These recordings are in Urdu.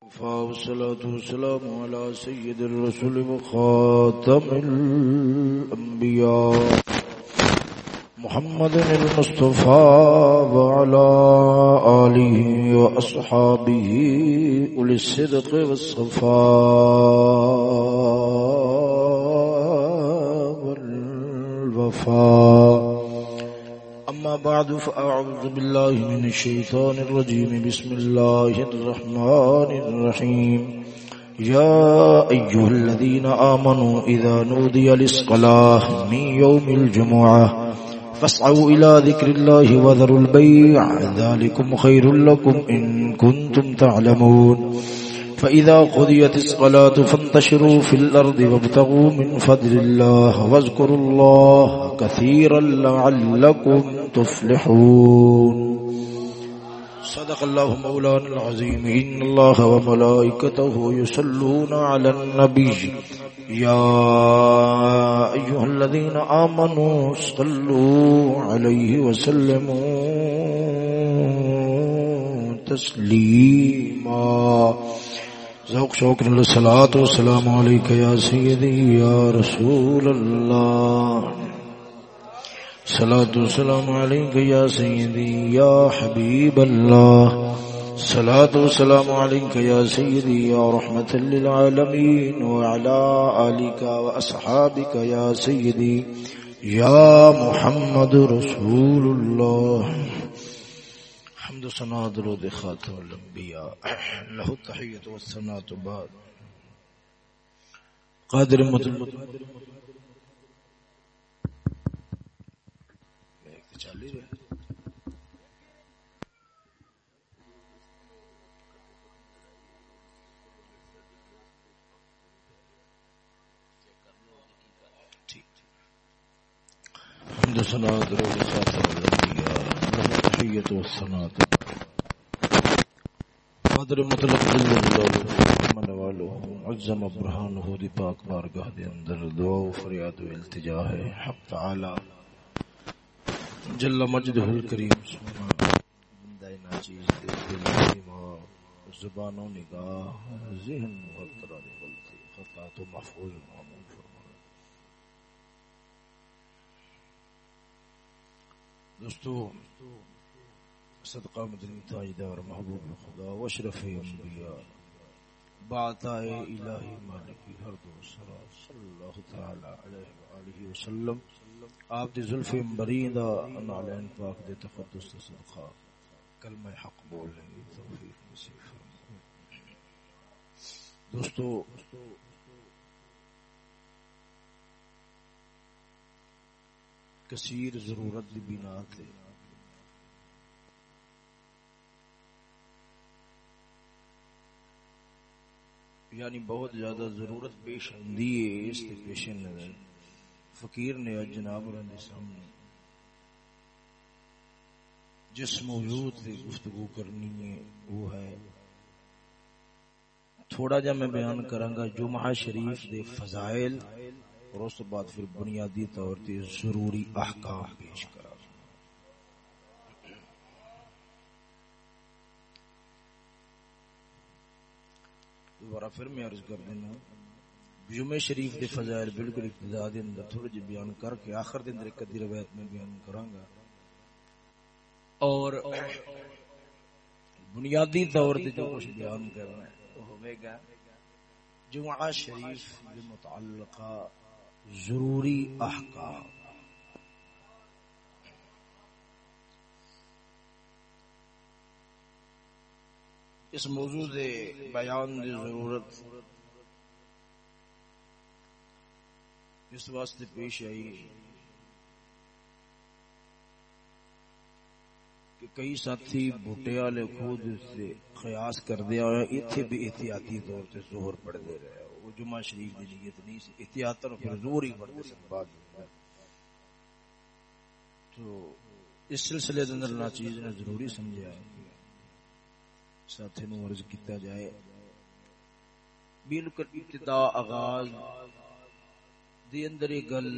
والصلاة والسلام على سيد الرسول وخاتم الأنبياء محمد المصطفى وعلى آله وأصحابه أولي الصدق والصفاء والوفاء أما بعد، فأعوذ بالله من الشيطان الرجيم. بسم الله الرحمن الرحيم. يا أيها الذين آمنوا، إذا نودي للصلاة من يوم الجمعة، فاسعوا إلى ذكر الله وذروا البيع. ذلكم خير لكم إن كنتم تعلمون. فإذا قضيت الصلاة فانتشروا في الأرض وابتغوا من فضل الله واذكروا الله كثيرا لعلكم تفلحون صدق الله مولانا العظيم. إن الله وملائكته يصلون على النبي. يا أيها الذين آمنوا صلوا عليه وسلموا تسليما. ذوق شوق الصلاة والسلام عليك يا سيدي يا رسول الله. صلاة والسلام عليك يا سيدي يا حبيب الله صلاة والسلام عليك يا سيدي يا رحمة للعالمين وعلى آلك وأصحابك يا سيدي يا محمد رسول الله حمد سنا درود خاتم الانبیاء. له التحیت والثناء بعد. قادر مطلب حمد سنا من والو دی پاک بارگاہ دے اندر دعا و فریاد و التجا ہے حق تعالی جل مجدہ الکریم سبحانہ بندہ ناچیز دے دل زبان و نگاہ ذہن غلطی خطا تو محفوظ معمول فرمانا دوستو صدقہ مدنی تاجدار محبوب خدا و اشرف انبیاء. بعطائے الہی مالکی ہر دو سرا صلی اللہ تعالی علیہ وآلہ وسلم. آپ دی ظلف مبریدہ نعلین پاک دے تقدس صدقہ. کلمہ حق بولنے توفیق نصیب فرمائے. دوستو کثیر ضرورت دی بنا تے۔ یعنی بہت زیادہ ضرورت پیش آندی ہے اس کے پیش نظر۔ فقیر نے اج جناب رہنے سامنے جس موضوع سے گفتگو کرنی ہے، وہ ہے۔ تھوڑا جا میں بیان کراں گا جمعہ شریف دے فضائل۔ اور اس بعد پھر بنیادی طور تے ضروری احکام پیش کرا۔ دوبارہ پھر میں عرض کر دینا جمعہ شریف دے فضائل بالکل ابتدا دے اندر تھوڑا جی بیان کر کے آخر دے اندر ایک ادھی روایت میں بیان کراں گا۔ اور بنیادی طور تے جو کچھ بیان کرنا ہے، وہ ہوے گا جمعہ شریف دے متعلقہ ضروری احکام۔ اس موضوع دے بیان دی ضرورت اس واسطے پیش آئی کہ کئی ساتھی بوٹے والے خود سے قیاس کر دیا ہوا اتنے بھی احتیاطی طور سے زہر پڑ دے رہے جمعہ شریف کی نیت نہیں سی. احتیاط پھر زور ہی پڑتے سن. بعد تو اس سلسلے کے اندر چیز نے ضروری سمجھا ہے. ساتھی نو عرض کیتا جائے. بالکل ابتدا آغاز دے اندر یہ گل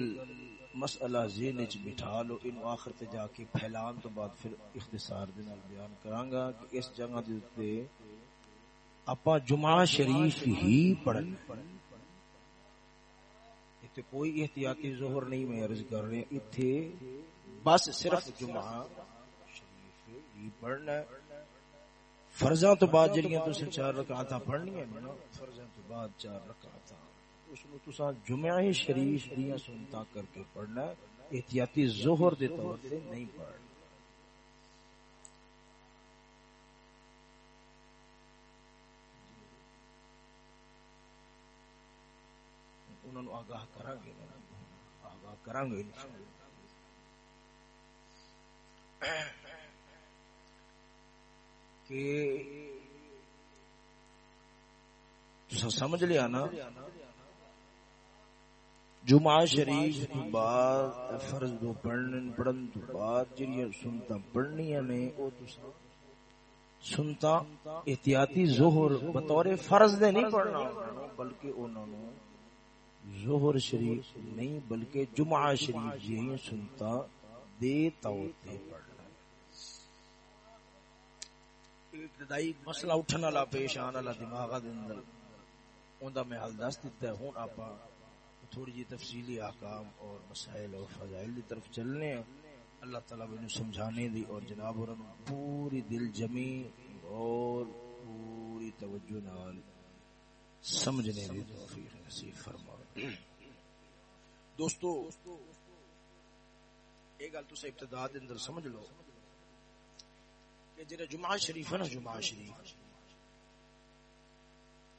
مسئلہ ذہن وچ بٹھا لو. ان آخر تے جا کے پھیلان تو بعد پھر اختصار دے نال بیان کراں گا کہ اس جگہ دے اوتے اپا جمعہ شریف ہی پڑھنا اتنے کوئی احتیاطی ظہر نہیں میں عرض کر رہے اتنے بس صرف جمعہ شریف ہی پڑھنا فرضاں تو بعد جڑیاں تسیں چار رکعتاں پڑھنیاں نا، فرضاں تو بعد چار رکعتاں۔ اس نو تساں جمعہ شریف دیاں سنتاں کر کے پڑھنا احتیاطی ظہر دے طور تے نہیں پڑھنا۔ انہوں آگاہ کریں گے آگاہ کریں گے کہ سمجھ لیا نا، جمعہ شریف تو بعد فرض دو پڑھن پڑھن تو بعد جڑی سنتا پڑھنی نے او تو سنتا احتیاطی ظہر بطور فرض دے نہیں پڑھنا بلکہ انہوں ظہر شریف نہیں بلکہ جمعہ شریف یہی سنتا دے طور تے پڑھنا ابتدائی مسئلہ اٹھن والا پیش آن والا دماغ دے اندر اوندا میں حل دس دیتا ہے۔ ہن آپا تھوڑی جی تفصیلی احکام اور مسائل اور فضائل دی طرف چلنے ہیں۔ اللہ تعالی نے سمجھانے دی اور جناب اور پوری دل جمی اور پوری توجہ نال سمجھنے دی توفیق نصیب فرما دوستو ایک گل تو ابتدا دے اندر سمجھ لو کہ جڑا جمعہ شریف ہے نا، جمعہ شریف،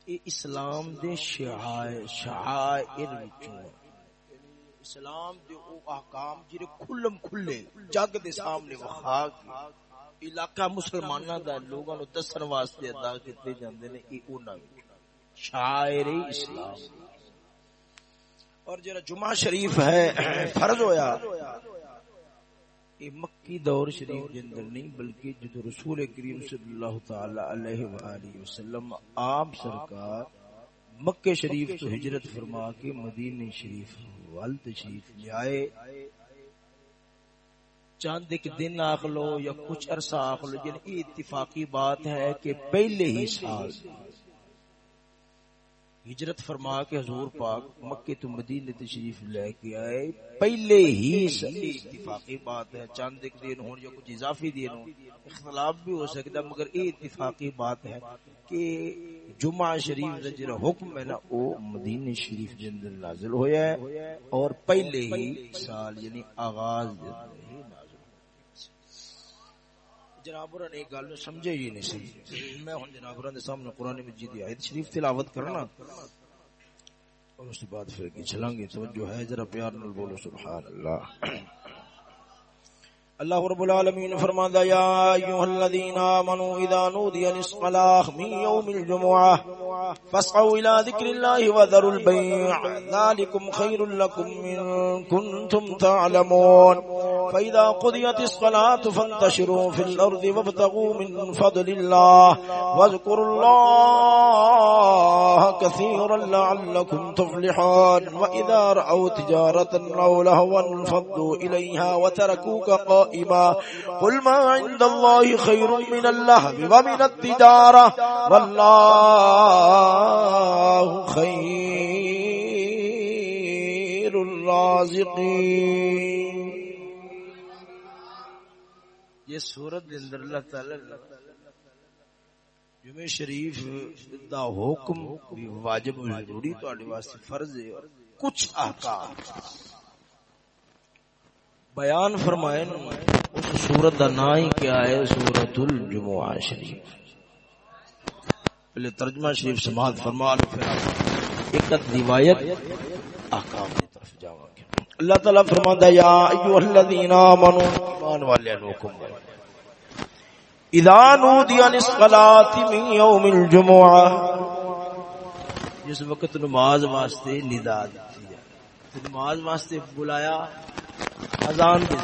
یہ اسلام دے شعائر شعائر وچوں اسلام دے او احکام جڑے کھلم کھلے، جگ دے سامنے وخا کے علاقہ مسلماناں دا، لوگاں نو دسن واسطے ادا کیتے جاندے نے اے انہاں شاعر اسلام۔ اور جڑا جمعہ شریف ہے، فرض ہویا، یہ مکی دور شریف کے اندر نہیں، بلکہ جدو رسول کریم صلی اللہ تعالی علیہ وآلہ وسلم عام سرکار مکہ شریف تو ہجرت فرما کے مدینہ شریف وال تشریف لے آئے چاند ایک دن آخ لو یا کچھ عرصہ آخ لو یعنی جن اتفاقی بات ہے کہ پہلے ہی سال ہجرت فرما کے حضور پاک مکہ تو مدینہ تشریف لے کے آئے۔ پہلے ہی اتفاقی بات ہے، چاند ایک دن ہون یا کچھ اضافی دن ہون اختلاف بھی ہو سکتا مگر یہ اتفاقی بات ہے کہ جمعہ شریف جڑا حکم ہے نا او مدینہ شریف دے اندر نازل ہویا ہے۔ اور پہلے ہی سال یعنی آغاز دے جناب نے ایک گل سمجھے ہی نہیں سی۔ میں ہن جناب دے سامنے قرآن مجید دی آیت شریف تلاوت کرنا۔ اور اس کے بعد پھر کی چلاں گے توجہ ہے، ذرا پیار نال بولو، سبحان اللہ۔ اللہ رب العالمین فرماتا یا ایها الذين امنوا اذا نودي للصلاه من يوم الجمعه فاسعوا الى ذكر الله وذروا البيع ذلكم خير لكم ان كنتم تعلمون. فاذا قضيت الصلاه فانتشروا في الارض وابتغوا من فضل الله واذكروا الله كثيرا لعلكم تفلحون. واذا راوا تجاره او لهوا انفضوا اليها وتركوك قائما قائما. قل ما عند الله خير من اللهب ومن التجارة. والله خير الرازقين. یہ سورت دے اندر اللہ تعالی جمعہ شریف دا حکم بھی واجب ضروری، تواڈے واسطے فرض ہے کچھ احکام بیان فرمائے اس سورت کا نام ہی کیا ہے؟ سورت الجمعہ شریف۔ پہلے ترجمہ شریف سماعت فرما لو، پھر ایک روایت احکام کی طرف جاواں گے۔ اللہ تعالی فرماندا یا ایھا الذین آمنوا، ایمان والے حکم اذا نودی للصلاة من یوم الجمعہ، جس وقت نماز واسطے ندا دی جائے نماز واسطے بلایا اذان کے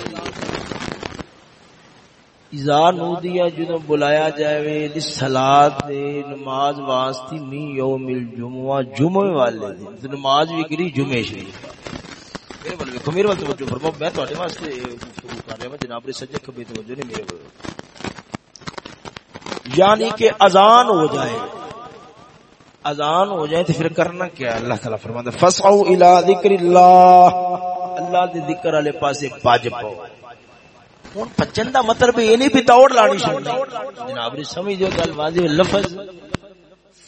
نودیا جنو بلایا جائے للصلاۃ دے نماز واسطے می یوم الجمعہ، جمعہ والے دن۔ نماز بھی کری جمعہ شریف میرے ویکھو، میرے توجہ فرماؤ، میں واسطے گفتگو کر رہا ہوں، جناب جی نے کبھی توجہ نہیں، میرے یعنی کہ اذان ہو جائے۔ اذان ہو جائے تو پھر کرنا کیا اللہ تعالیٰ فرماتا ہے فسعو الى ذکر اللہ اللہ دے ذکر والے پاسے باج پاؤ ہن بچن دا مطلب یہ نہیں بھی دوڑ لانی چھوڑنی جناب جی، نے سمجھو گل واضح لفظ۔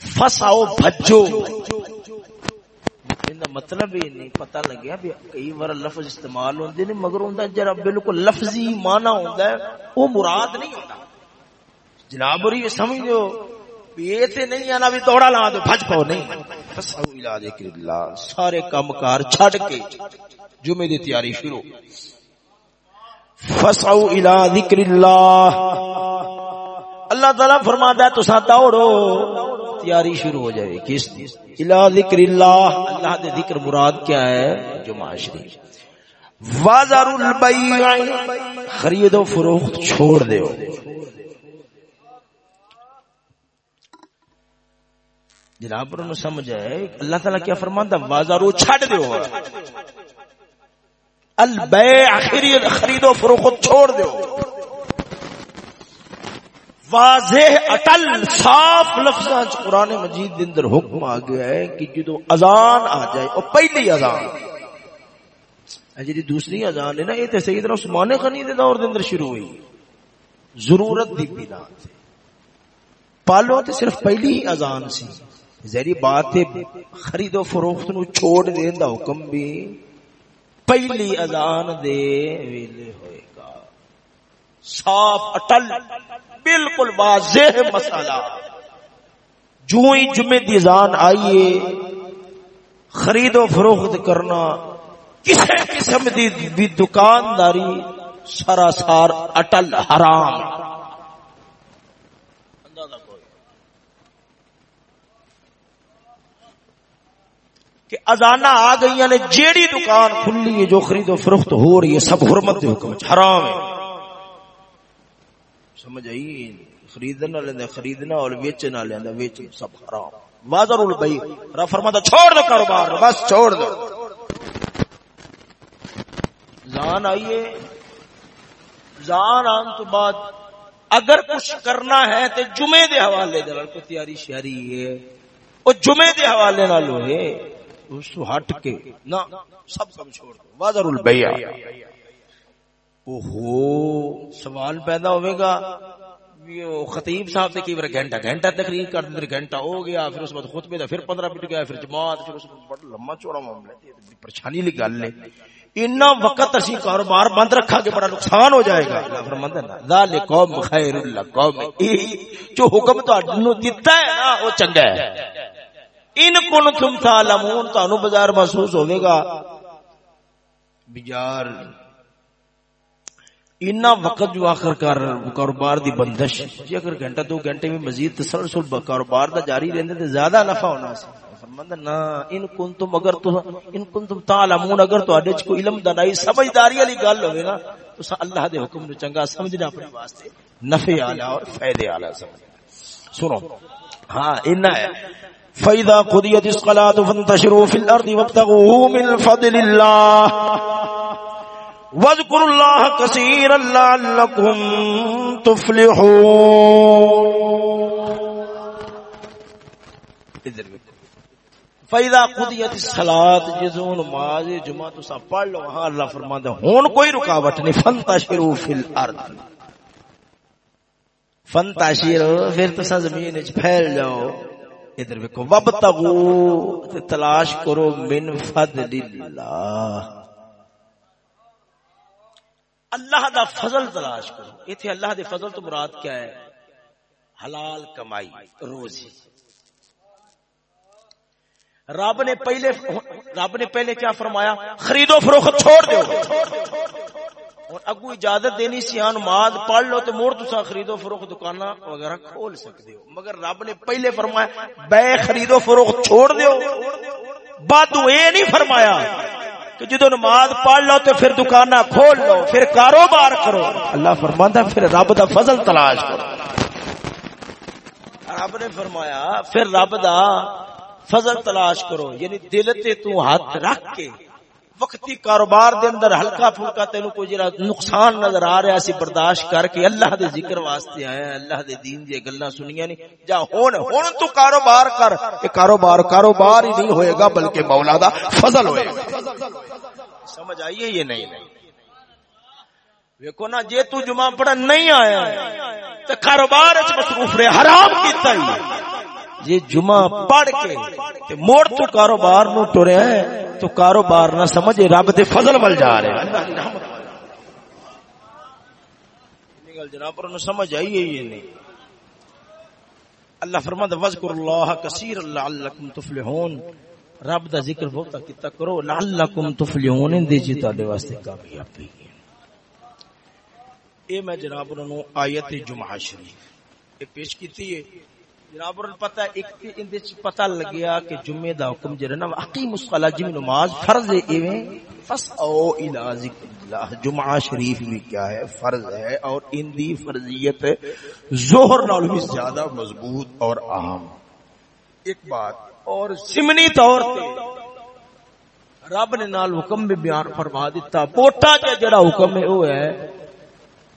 فسعو بھجو۔ مطلب یہ نہیں پتہ لگیا بھی کئی بار لفظ استعمال ہوندے نے، مگر ہوندا جڑا بالکل لفظی معنی ہوندا ہے، وہ مراد نہیں ہوندا۔ جناب جی، ری سمجھو یہ تے نہیں آنا بھی دوڑا لا دو، بھج پاؤ، نہیں۔ فسعو الى ذکر اللہ سارے کام کار چھڈ کے۔ جمعے دی تیاری شروع۔ فسعو الى ذکر اللہ اللہ تعالی فرماتا ہے تساں دوڑو۔ تیاری شروع ہو جائے کس الى ذکر اللہ اللہ دے ذکر مراد کیا ہے؟ جو معاشری وازر البیع خرید و فروخت چھوڑ دیو۔ جناب پر انہوں سمجھ آئے اللہ تعالیٰ کیا فرمانتا بازارو چھڑ دیو۔ البیع خرید و فروخت چھوڑ دیو واضح اٹل صاف لفظاں قرآن مجید دے اندر حکم آ گیا ہے کہ جدو اذان آ جائے، اور پہلی اذان۔ جی دوسری اذان ہے نا، یہ تے سیدنا عثمان غنی دے دور دے اندر شروع ہوئی۔ ضرورت دی بنا پالو تے صرف پہلی ہی اذان سی۔ ذری بات خرید و فروخت نو چھوڑ دین دا حکم بھی پہلی اذان دے ویلے ہوئے گا۔ صاف اٹل، بالکل واضح مسئلہ۔ جو ہی جمعے دی اذان آئیے، خرید و فروخت کرنا کسی قسم دی دکانداری سراسار اٹل حرام۔ کہ ازانا آ گئی نے جیڑی دکان کھلی ہے جو خرید و فروخت ہو رہی ہے، سب حرمت دے حکم حرام ہے۔ سمجھ آئی؟ خریدنا لینا خریدنا اور ویچنا لینا ویچنا سب حرام۔ واضح رول بھائی را فرماتا چھوڑ دو کاروبار، بس چھوڑ دو۔ زان آئیے زان آن تو بعد اگر کچھ کرنا ہے تو جمعے دے حوالے دے کو تیاری شہری ہے۔ وہ جمعے دے حوالے نہ لو اس تو ہٹ کے۔ نہ، سب کم چھوڑ دو۔ وادر البیع اوہو، سوال پیدا ہوئے گا۔ خطیب صاحب سے کی بار گھنٹہ گھنٹہ تقریر کر دیں گھنٹہ ہو گیا، پھر اس بعد خطبے دا پھر پندرہ منٹ گیا پھر جماعت، پھر اس بعد بڑا لمبا چوڑا معاملہ ہے۔ پریشانی لی گل ہے۔ اتنا وقت اسی کاروبار بند رکھا کہ بڑا نقصان ہو جائے گا۔ اللہ فرماتا ہے ذال قوم خیر اللہ قوم جو حکم تو دیتا ہے نا، وہ چنگا ہے۔ ان کن تم تعلمون تانو بازار محسوس ہوئے گا۔ بجار اتنا وقت جو آخر کار کاروبار دی بندش جی اگر گھنٹہ دو گھنٹے میں مزید تسلسل کاروبار دا جاری رہندے تے زیادہ نفع ہونا سی۔ فرماندا، نا، ان کنتم اگر تو، ان کنتم تعلمون، اگر تو اڈے کوئی علم دانائی سمجھداری والی گل ہوے نا، تو اللہ دے حکم نو چنگا سمجھنا اپنے واسطے نفع اعلی اور فائدے اعلی سمجھ سنو ہاں اینا ہے۔ فَإِذَا قُضِيَتِ الصَّلَاةُ فَانتَشِرُوا فِي الْأَرْضِ وَابْتَغُوا مِنْ فَضْلِ اللَّهِ وَاذْكُرُوا اللَّهَ كَثِيرًا لَعَلَّكُمْ تُفْلِحُونَ فَإِذَا قُضِيَتِ الصَّلَاةُ جِزُونَ نماز جمعہ تو سب پڑھ لو ہاں اللہ فرماتا ہے ہن کوئی رکاوٹ نہیں فَانتَشِرُوا فِي الْأَرْضِ۔ فَانتَشِرُوا پھر تو زمین وچ پھیل جاؤ۔ ادھر ویکو وب تگو تلاش کرو، من فضل اللہ۔ اللہ دا فضل تلاش کرو۔ ایتھے اللہ دے فضل تو مراد کیا ہے؟ حلال کمائی، روزی۔ رب نے پہلے، رب نے پہلے کیا فرمایا؟ خریدو فروخت چھوڑ دو اور اگو اجازت دینی سی ہاں نماز پڑھ لو تے موڑ تسا خریدو فروخت دکاناں وغیرہ کھول سکدے ہو۔ مگر رب نے پہلے فرمایا، بے خریدو فروخت چھوڑ دیو۔ بعد اے نہیں فرمایا کہ جدو نماز پڑھ لو تے پھر دکاناں کھول لو، پھر کاروبار کرو۔ اللہ فرماندا پھر رب دا فضل تلاش کرو۔ رب نے فرمایا، پھر رب دا فضل تلاش کرو یعنی دل تے تو ہاتھ رکھ کے وقتی کاروبار دے اندر ہلکا پھلکا تینو کوئی جرا نقصان نظر آ رہا سی برداشت کر کے اللہ دے ذکر واسطے آئے ہیں، اللہ دے دین دی گلاں سنیاں نہیں۔ جا ہن ہن تو کاروبار کر۔ کہ کاروبار کاروبار ہی نہیں ہوئے گا، بلکہ مولا دا فضل ہوئے گا۔ سمجھ آئیے یہ نہیں؟ ویکو نا، جے تو جمعہ پڑھن نہیں آیا، تے کاروبار وچ مصروف رہے، حرام کیتا ہی۔ جی جمعہ پڑھ کے موڑ تو کاروبار نو ٹریا ہے، تو کاروبار نہ سمجھ رب دے فضل ول جا رہے جناب پر سمجھ آئی ہے یہ نہیں؟ اللہ فرماتا وذکر اللہ کثیر لعلکم تفلحون. رب دا ذکر بہت کیتا کرو، لعلکم تفلحون دے جی تواڈے واسطے کامیابی۔ اے میں جناب نو آیت جمعہ شریف، اے پیش کیتی ہے جناب پتہ ایک اندے چ پتہ لگیا کہ جمعے دا حکم جڑا نا اقیم الصلاۃ جمعہ جی نماز فرض ہے، ایویں فس او الی ذکر اللہ جمعہ شریف بھی کیا ہے، فرض ہے اور ان دی فرضیت ظہر نال بھی زیادہ مضبوط اور اہم ایک بات اور سمنی طور تے رب نے نال حکم بھی بیان فرما دیتا۔ پوٹا کے جڑا حکم ہے، وہ ہے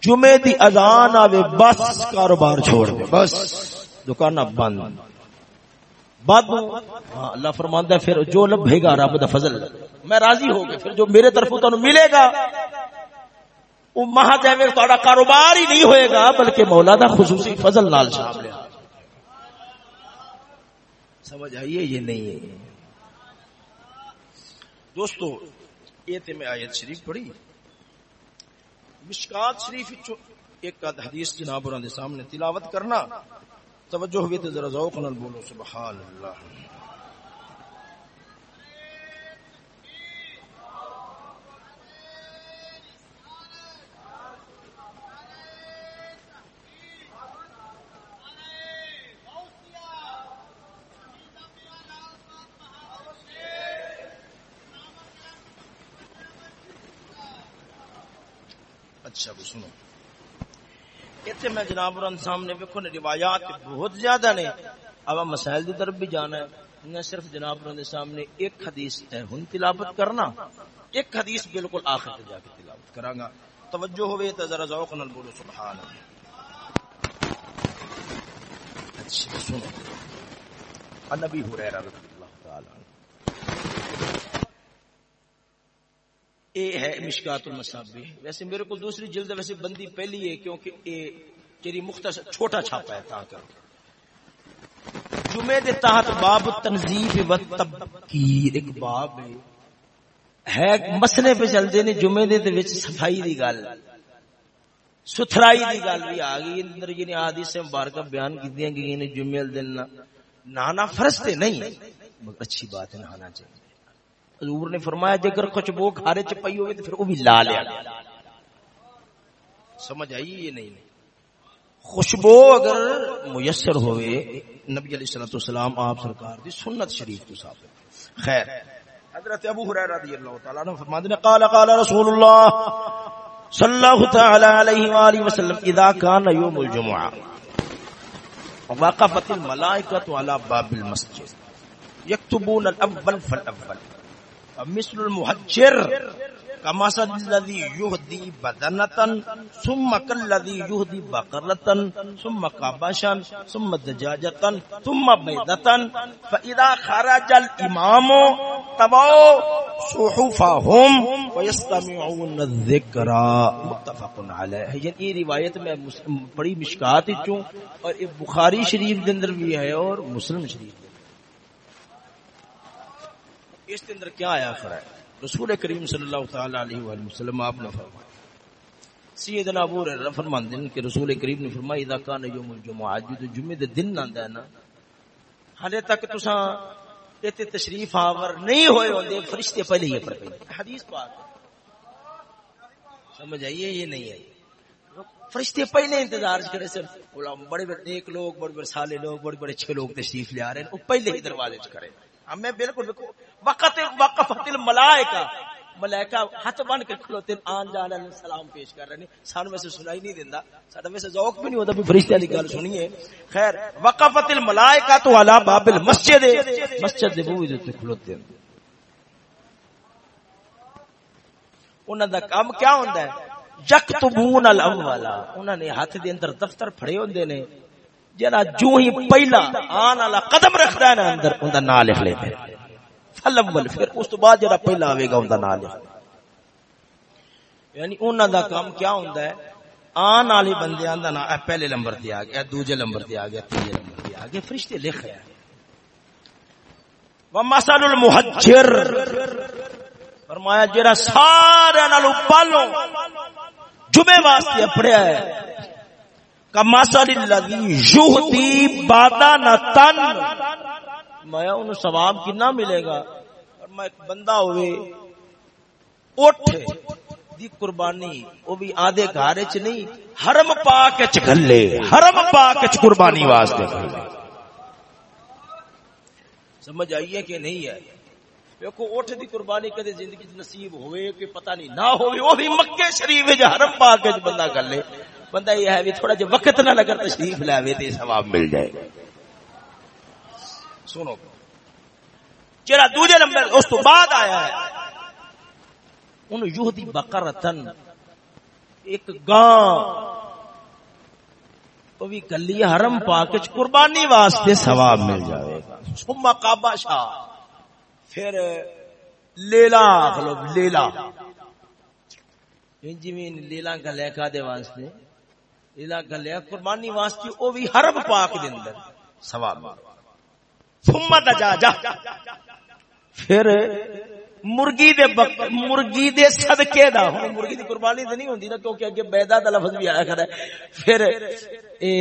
جمعے دی اذان آوے، بس کاروبار چھوڑ دے، بس۔ دکان بند۔ بد ہاں اللہ فرماندا ہے، پھر جو لبھے گا رب دا فضل۔ میں راضی ہو گیا، پھر جو میرے طرف تانوں ملے گا، وہ مہا جائے تہاڈا کاروبار ہی نہیں ہوئے گا، بلکہ مولا دا خصوصی فضل نال شامل ہے سمجھ آئیے یہ نہیں؟ ہے دوستو، یہ تے میں آیت شریف پڑھی۔ مشکات شریف ایک حدیث جناب اور سامنے تلاوت کرنا۔ توجہ ہوئی تو ذرا ذوق نال بولو سبحان اللہ۔ اچھا سنو۔ اتنے میں جناب سامنے ویکو نے روایات بہت زیادہ نے۔ اب مسائل کی طرف بھی جانا ہے۔ میں صرف جناب سامنے ایک حدیث ہے ہن تلاوت کرنا، ایک حدیث بالکل آخر پہ جا کے تلاوت کرا گا توجہ ہوئے تو ذرا ذوق نال بولو، سبحان اللہ۔ اچھا سنو۔ النبی ہریرہ رضی اللہ تعالی اے ہے مشکات المصابی ویسے میرے کو دوسری جلد ویسے بندی پہلی ہے کیونکہ اے تیری مختصر چھوٹا چھاپا ہے، تا کر جمعے دے تحت باب تنظیف و تبکیر، ایک باب ہے۔ ہے، مسئلے پہ چل دے نے جمعے دے وچ صفائی دی گل۔ ستھرائی دی گل بھی آ گئی، اندر یہ نے حدیث سے مبارکہ بیان کیتیاں گئی نے جمعے دن نہانا فرض تے نہیں اچھی بات ہے نہانا چاہیے جی۔ حضور نے فرمایا جے اگر خوشبو کھارے چ پئی ہوے تے پھر او بھی لا لیا۔ سمجھ آئی یہ نہیں؟ خوشبو اگر میسر ہوئے، نبی علیہ الصلوۃ والسلام آپ سرکار دی سنت شریف تو صاحب خیر۔ حضرت ابو ہریرہ رضی اللہ تعالی عنہ فرماتے ہیں قال قال رسول اللہ صلی اللہ تعالی علیہ والہ وسلم، اذا كان يوم الجمعہ، وقفت الملائکۃ علی باب المسجد، یکتبون الاول فالاول۔ مثل المحجر كمثل الذي يهدي بدنة، ثم كالذي يهدي بقرة، ثم كبشا، ثم دجاجة، ثم بيضة، فإذا خرج الإمام، تبعوا صحفهم ويستمعون الذكر. متفق عليه. یہ روایت میں بڑی مشکات چوں، اور بخاری شریف دے اندر بھی ہے اور مسلم شریف دے اس کے اندر کیا آیا کھڑا ہے؟ رسول کریم صلی اللہ تعالی علیہ وآلہ وسلم آپ نے فرمایا، سیدنا ابو ہریرہ فرماندے ہیں کہ رسول کریم نے فرمایا، اذا کان یوم الجمعہ جو جمعے دے دن آندا ہے نا، ہلے تک تساں ایتھے تشریف آور نہیں ہوئے ہوندے، فرشتے پہلے ہی پر حدیث پاک سمجھ آئیے یہ نہیں ہے فرشتے پہلے انتظار کرے سر بڑے بڑے نیک لوگ، بڑے بڑے سالے لوگ، بڑے بڑے اچھے لوگ تشریف لے آ رہے ہیں، وہ پہلے ہی دروازے کرے ہاں، ہمیں بالکل وقت وقف ملائکہ ملائکہ ہاتھ بن کے کھلوتے آن جان علیہ السلام پیش کر رہے ہیں۔ سانو ویسے سنائی نہیں دیندا۔ ساڈا ویسے ذوق بھی نہیں ہوتا بھی فرشتے والی گل سنیے۔ خیر وقفت الملائکہ تو علی باب المسجد۔ مسجد دے بوئے تے کھلوتے ہیں۔ انہوں دا کام کیا ہوندا ہے؟ یکتبون الاولا انہوں نے ہاتھ دے اندر دفتر پھڑے ہوندے نے۔ جڑا جو ہی پہلا آن والا قدم رکھدا ہے نا اندر اوندا نام لکھ لیندے فلمل پھر اس تو بعد جڑا پہلا آوے گا اوندا نام لکھ۔ یعنی انہوں دا کام کیا ہوندا ہے؟ آن والے بندیاں دا نام پہلے نمبر تے آ گیا دوسرے نمبر تے آ گیا تیسرے نمبر تے آ گیا، فرشتے لکھ رہے ہیں۔ ومثل المحجر، فرمایا جڑا سارے نالو پالو جمعے واسطے پڑھیا ہے۔ تن۔ میں ان ثواب کنا ملے گا؟ فرمایا ایک بندہ ہوئے، اٹھ۔ دی قربانی، وہ بھی آدھے گھر چ نہیں، حرم پاک چ گلے حرم پاک چ قربانی واسطے سمجھ آئیے کہ نہیں ہے؟ دیکھو اٹھ دی قربانی کدے زندگی نصیب ہوئے کہ پتہ نہیں نہ ہوئے، وہ بھی مکے شریف وچ حرم پاک وچ بندہ کر لے بندہ یہ ہے بھی تھوڑا جہا وقت نہ لگا تشریف لاوے تے ثواب مل جائے۔ گا سنو۔ جڑا دوسرے نمبر اس تو بعد آیا ہے، ان یہودی بقرتن، ایک گاں، وہ بھی کلی حرم پاک قربانی واسطے ثواب مل جائے۔ گا ثم کعبہ شاہ، پھر لیلا مطلب لیلا۔ جی لیلا کا لے دے واسطے۔ لیلا کا قربانی واسطے وہ بھی حرم پاک دے اندر ثواب ثم دجاجہ پھر مرغی دے بک مرغی دے صدقے دا۔ ہن مرغی دی قربانی تے نہیں ہوندی نا، کیونکہ اگے بیدا دا لفظ بھی آیا کھڑا ہے۔ پھر اے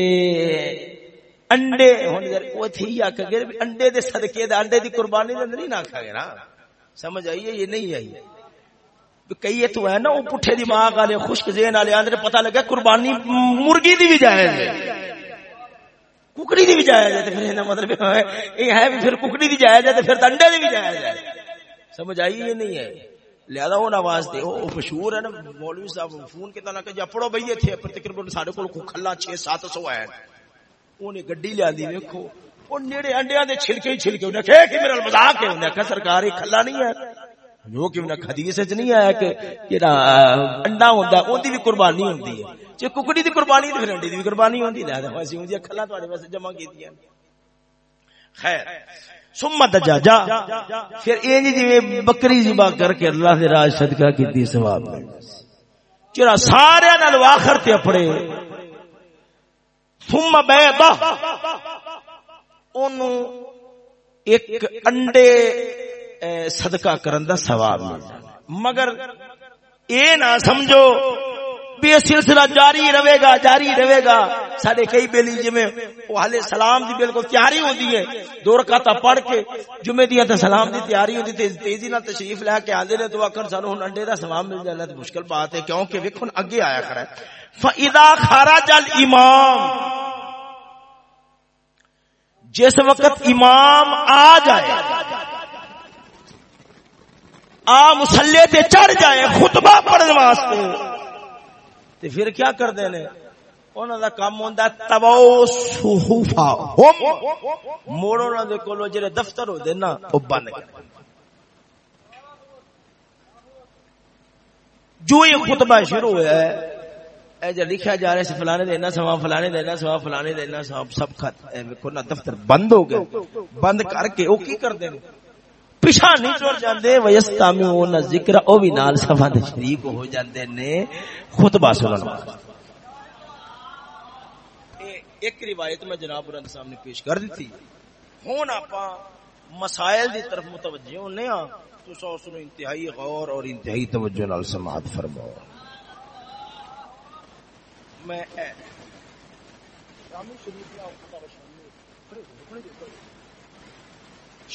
انڈے، ہن یار او تھی یا کہ انڈے دے صدقے دا، انڈے دی قربانی تے نہیں نہ کھا نا ہاں، سمجھ آئی ہے یہ نہیں آئی؟ ہے کئی تو ہے نا، وہ پٹھے دماغ والے، خشک ذہن والے اندر پتہ لگا قربانی مرغی دی بھی جائز ہے۔ ککڑی دی بھی جائز ہے تے پھر اینا مطلب یہ ہے بھی پھر ککڑی دی جائز ہے تے پھر انڈے دی بھی جائز ہے۔ سمجھ آئی یہ نہیں ہے؟ لہذا وہ نواز دے، وہ مشہور ہے نا، مولوی صاحب فون کیتا نہ کہ جی جا پڑھو بھئی تھے پر تقریباً ساڈے کول کھلا 6 700 ہے۔ اونے گڈی لیا دی، ویکھو۔ او نیڑے انڈیاں دے چھلکے ہی چھلکے انہاں کہ کہ میرا مذاق ہے؟ انہاں کہ سرکار، یہ کھلا نہیں ہے۔ جو کہ انہاں حدیث وچ نہیں آیا کہ جڑا انڈا ہوندا اون دی بھی قربانی ہوندی ہے۔ جے ککڑی دی قربانی تے پھر انڈے دی بھی قربانی ہوندی لہذا اسی اون دی کھلا تواڈے واسطے جمع کیتیاں۔ خیر، ثم دجاجا۔ پھر یہ جی بکری ذبح کر کے اللہ دے راج صدقہ کیتی ثواب چرا سارے نال واخر تے اپڑے۔ ثم بیضا اونوں ایک انڈے صدقہ کرن دا ثواب مگر اے نہ سمجھو بھی یہ سلسلہ جاری رہے گا، جاری رہے گا۔ سارے کئی بیلی جی میں وہ حالے سلام دی بالکل تیاری ہوتی ہے۔ دو رکعتاں پڑھ کے جمعے دیا تے سلام دی تیاری ہوتی تے تیزی نال تشریف لے کے آندے نے تو آکر سانو ہن انڈے دا سلام مل جانا تے مشکل بات ہے۔ کیونکہ ویکھن اگے آیا کھڑا ہے۔ فاذا خرج الامام جس وقت امام آ جائے آ مسلے تے چڑھ جائے خطبہ پڑھنے واسطے۔ تے پھر کیا کر دینے؟ انہوں دا کام ہوندا تبو صحفا۔ ہم موڑ انہوں دے کولو جڑے دفتر ہو دے نا، او بند کر جو یہ خطبہ شروع ہوا ہے، اے جو لکھا جا رہا ہے، فلانے دینا سوا فلانے دینا سوا فلانے دینا سوا سب خط۔ ویکھو نا، دفتر بند ہو گئے۔ بند کر کے او کی کر دینے؟ پیچھا نہیں ٹر جاندے ویستامعون ذکر او بھی نال دے شریک ہو جاندے نے خطبہ سنن ایک روایت میں جناب رنگ سامنے پیش کر دی تھی ہوں آپ مسائل دی طرف متوجہ ہونے ہاں تو سو سنو انتہائی غور اور انتہائی توجہ نال سماعت فرماؤ۔ میں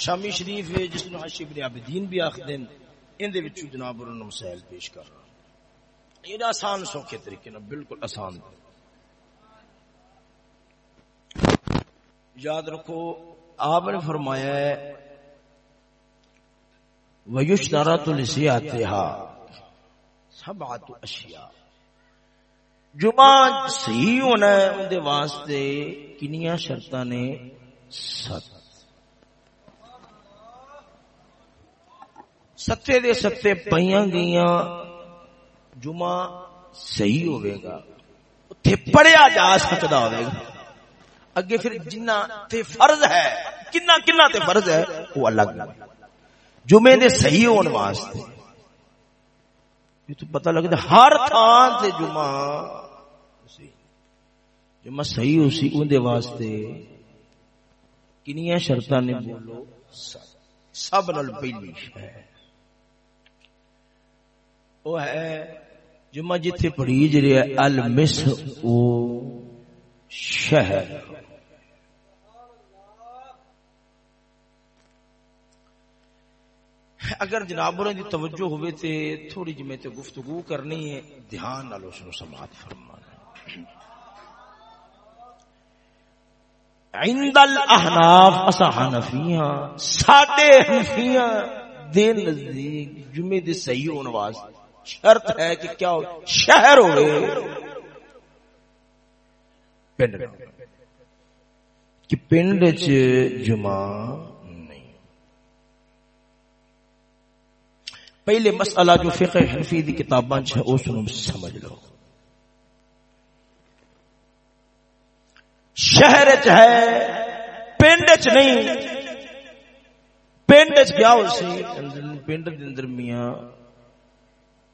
شامی شریف ہے، جس نے حشی ابن عابدین بھی آخر ان دے وچوں جناب اور مسائل پیش کر رہا یہ آسان سوکھے طریقے نہ بالکل آسان۔ دے یاد رکھو، آپ نے فرمایا ہے ویشترا تو لسی آتے ہا سب آتو اشیا جمعہ صحیح ہونا ہے، ان دے واسطے کنیا شرط نے ست ستے دے ستے پہیاں گئیاں جمعہ صحیح ہوئے گا اتنے پڑھیا جا سکتا ہوئے گا اگے پھر جنہ تے فرض ہے، کنا کنا تے فرض ہے، وہ الگ۔ جمعے دے صحیح ہونے واسطے۔ یہ تو پتہ لگتا ہر تھان سے جمعہ جمعہ صحیح ہو سی، اون دے واسطے۔ کنیاں شرطاں نے بولو، سب نال پہلی ہے۔ وہ ہے جمعہ جتھے پڑھی جڑی ہے المس او شہر۔ اگر جناب دی توجہ ہوئے تے تھوڑی جی میں تے گفتگو کرنی ہے، دھیان نال اس نو سماعت فرمانا۔ عند الاحناف، اسا حنفیاں ساڈے حنفیاں دے نزدیک جمعے دے صحیح ہون واسطے۔ شرط ہے کہ کیا ہو؟ شہر ہوئے۔ پنڈ۔ کہ پنڈ چ جمعہ پہلے مسئلہ جو فقہ حنفی دی کتاباں چھ اس نو سمجھ لو۔ شہر چ ہے، پنڈ چ نہیں۔ پنڈ چ کیا ہو سی؟ پنڈ دے اندر میاں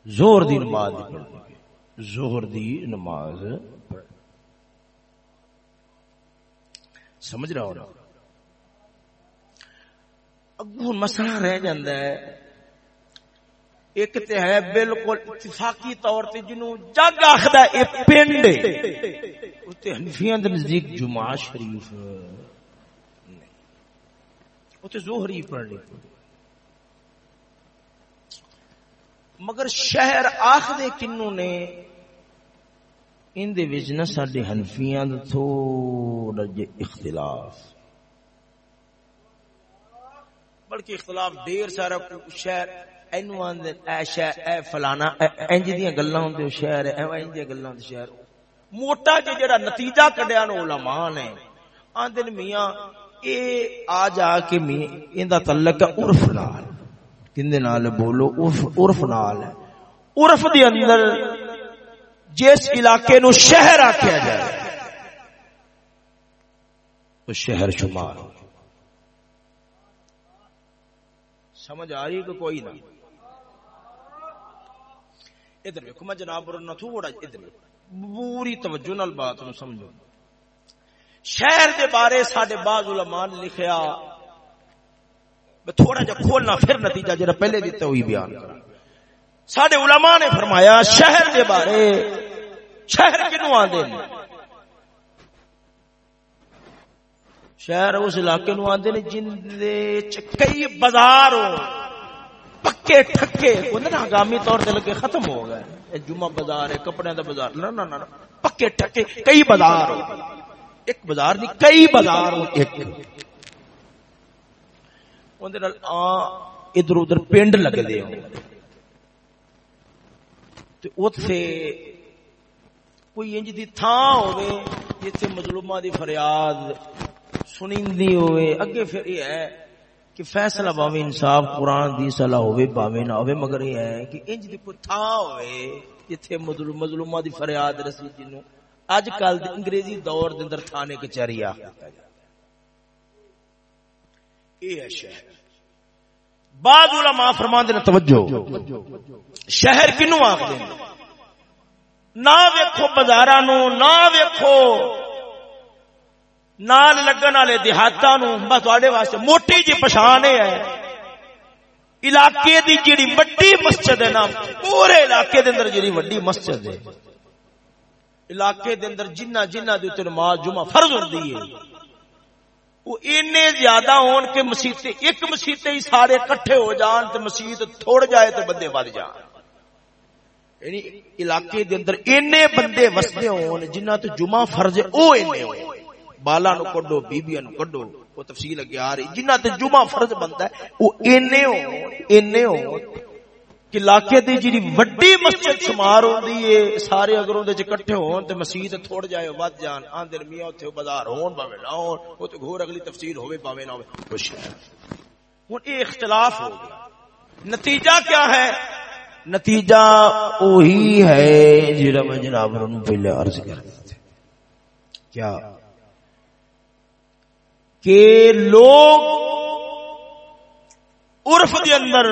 زور دی نماز پڑھ زہر دی نماز۔ سمجھ رہا ہو رہا اگو مسئلہ رہ جاندہ ہے۔ ایک تے ہے بالکل اتفاقی طور تے جنوں جگ آخدا اے پنڈ۔ تے حنفیاں دے نزدیک جمعہ شریف۔ نہیں او تے ظہر ہی پڑھنی مگر شہر آخدے کنوں نے ان دے وچ نہ ساڈے حنفیاں دا تھوڑا جے اختلاف۔ بلکہ اختلاف دیر سارا شہر اینو آندے اے شہر اے فلانا انج دیاں گلاں ہوندے شہر اے انج دیاں گلاں ہوندے شہر۔ موٹا جے جڑا نتیجہ کڈیا نو علماء نے آندے میاں، اے آ جا کے می ایندا تعلق ہے عرف نال۔ کندے نال بولو، عرف نال۔ عرف دے اندر جس علاقے نو شہر آکھیا جائے، وہ شہر شمار سمجھ آ رہی کہ کوئی نہ؟ ادھر ویکو میں جناب نہ تھوڑا ادھر پوری توجہ نال بات نو سمجھو۔ شہر دے بارے ساڈے بعض علماء نے لکھیا میں تھوڑا جا کھولنا پھر نتیجہ جڑا پہلے دیتا ہوئی بیان کرا۔ ساڈے علماء نے فرمایا، شہر دے بارے شہر کنو آندے نے؟ شہر اس علاقے نو آندے نے جن دے کئی بازار ہو۔ پکے ٹھکے نا ہنگامی طور سے لگے ختم ہو گئے۔ جمعہ بازار ہے کپڑے دا بازار، نہ نہ نہ پکے ٹھکے کئی بازار ہو۔ ایک بازار نہیں، کئی بازار ہو، ایک۔ ادھر ادھر پنڈ لگ دے اتے کوئی انج دی تھان ہوے جتھے مظلومہ دی فریاد سنیندی ہوئے اگے پھر یہ ہے کہ فیصلہ باوے انصاف قرآن دی صلاح ہوئے باوے نہ ہوئے مگر یہ ہے کہ انج دی کوئی تھا ہوئے جتھے مظلوم مظلومہ دی فریاد رسی جنوں اج کل دی انگریزی دور دے اندر تھانے کچہری آخر یہ ہے شہر۔ بعض علماء فرمان دینا توجہ۔ شہر کنو آخ نہ ویکھو بازاراں نو نہ ویکھو نال لگن والے دیہاتا نو بس تھوڑے واسطے موٹی جی پچھان ہے۔ علاقے دی جیڑی وڈی مسجد ہے نا، پورے علاقے دے اندر جیڑی وڈی مسجد ہے۔ علاقے دے اندر جنہ جنہ دے تے نماز جمعہ فرض ہوندی ہے۔ وہ اینے زیادہ ہون کہ مسیتے ایک مسیتے ہی سارے کٹھے ہو جان تے مسجد تھوڑ جائے تے بندے ود جان۔ یعنی علاقے دے اندر اینے بندے وسدے ہون جنہ تے جمعہ فرض او اینے ہون۔ بالا نو کڈو، بیبیاں نو کڈو، وہ تفصیل اگے آ رہی۔ جنہ تے جمعہ فرض بنتا ہے، وہ اینے ہو اینے ہو کہ علاقے دی جڑی وڈی مسجد شمار ہوندی ہے سارے اگر اون دے اکٹھے ہون تے مسجد تھوڑ جائے ود جان۔ آن دے میاں اوتھے بازار ہون باویں نہ ہون، او تے گھور اگلی تفصیل ہوے باویں نہ ہوے خوش ہے ہن اے اختلاف ہو گیا۔ نتیجہ کیا ہے؟ نتیجہ وہی ہے جڑا میں جناب پہلے عرض کر کیا؟ کہ لوگ عرف دے اندر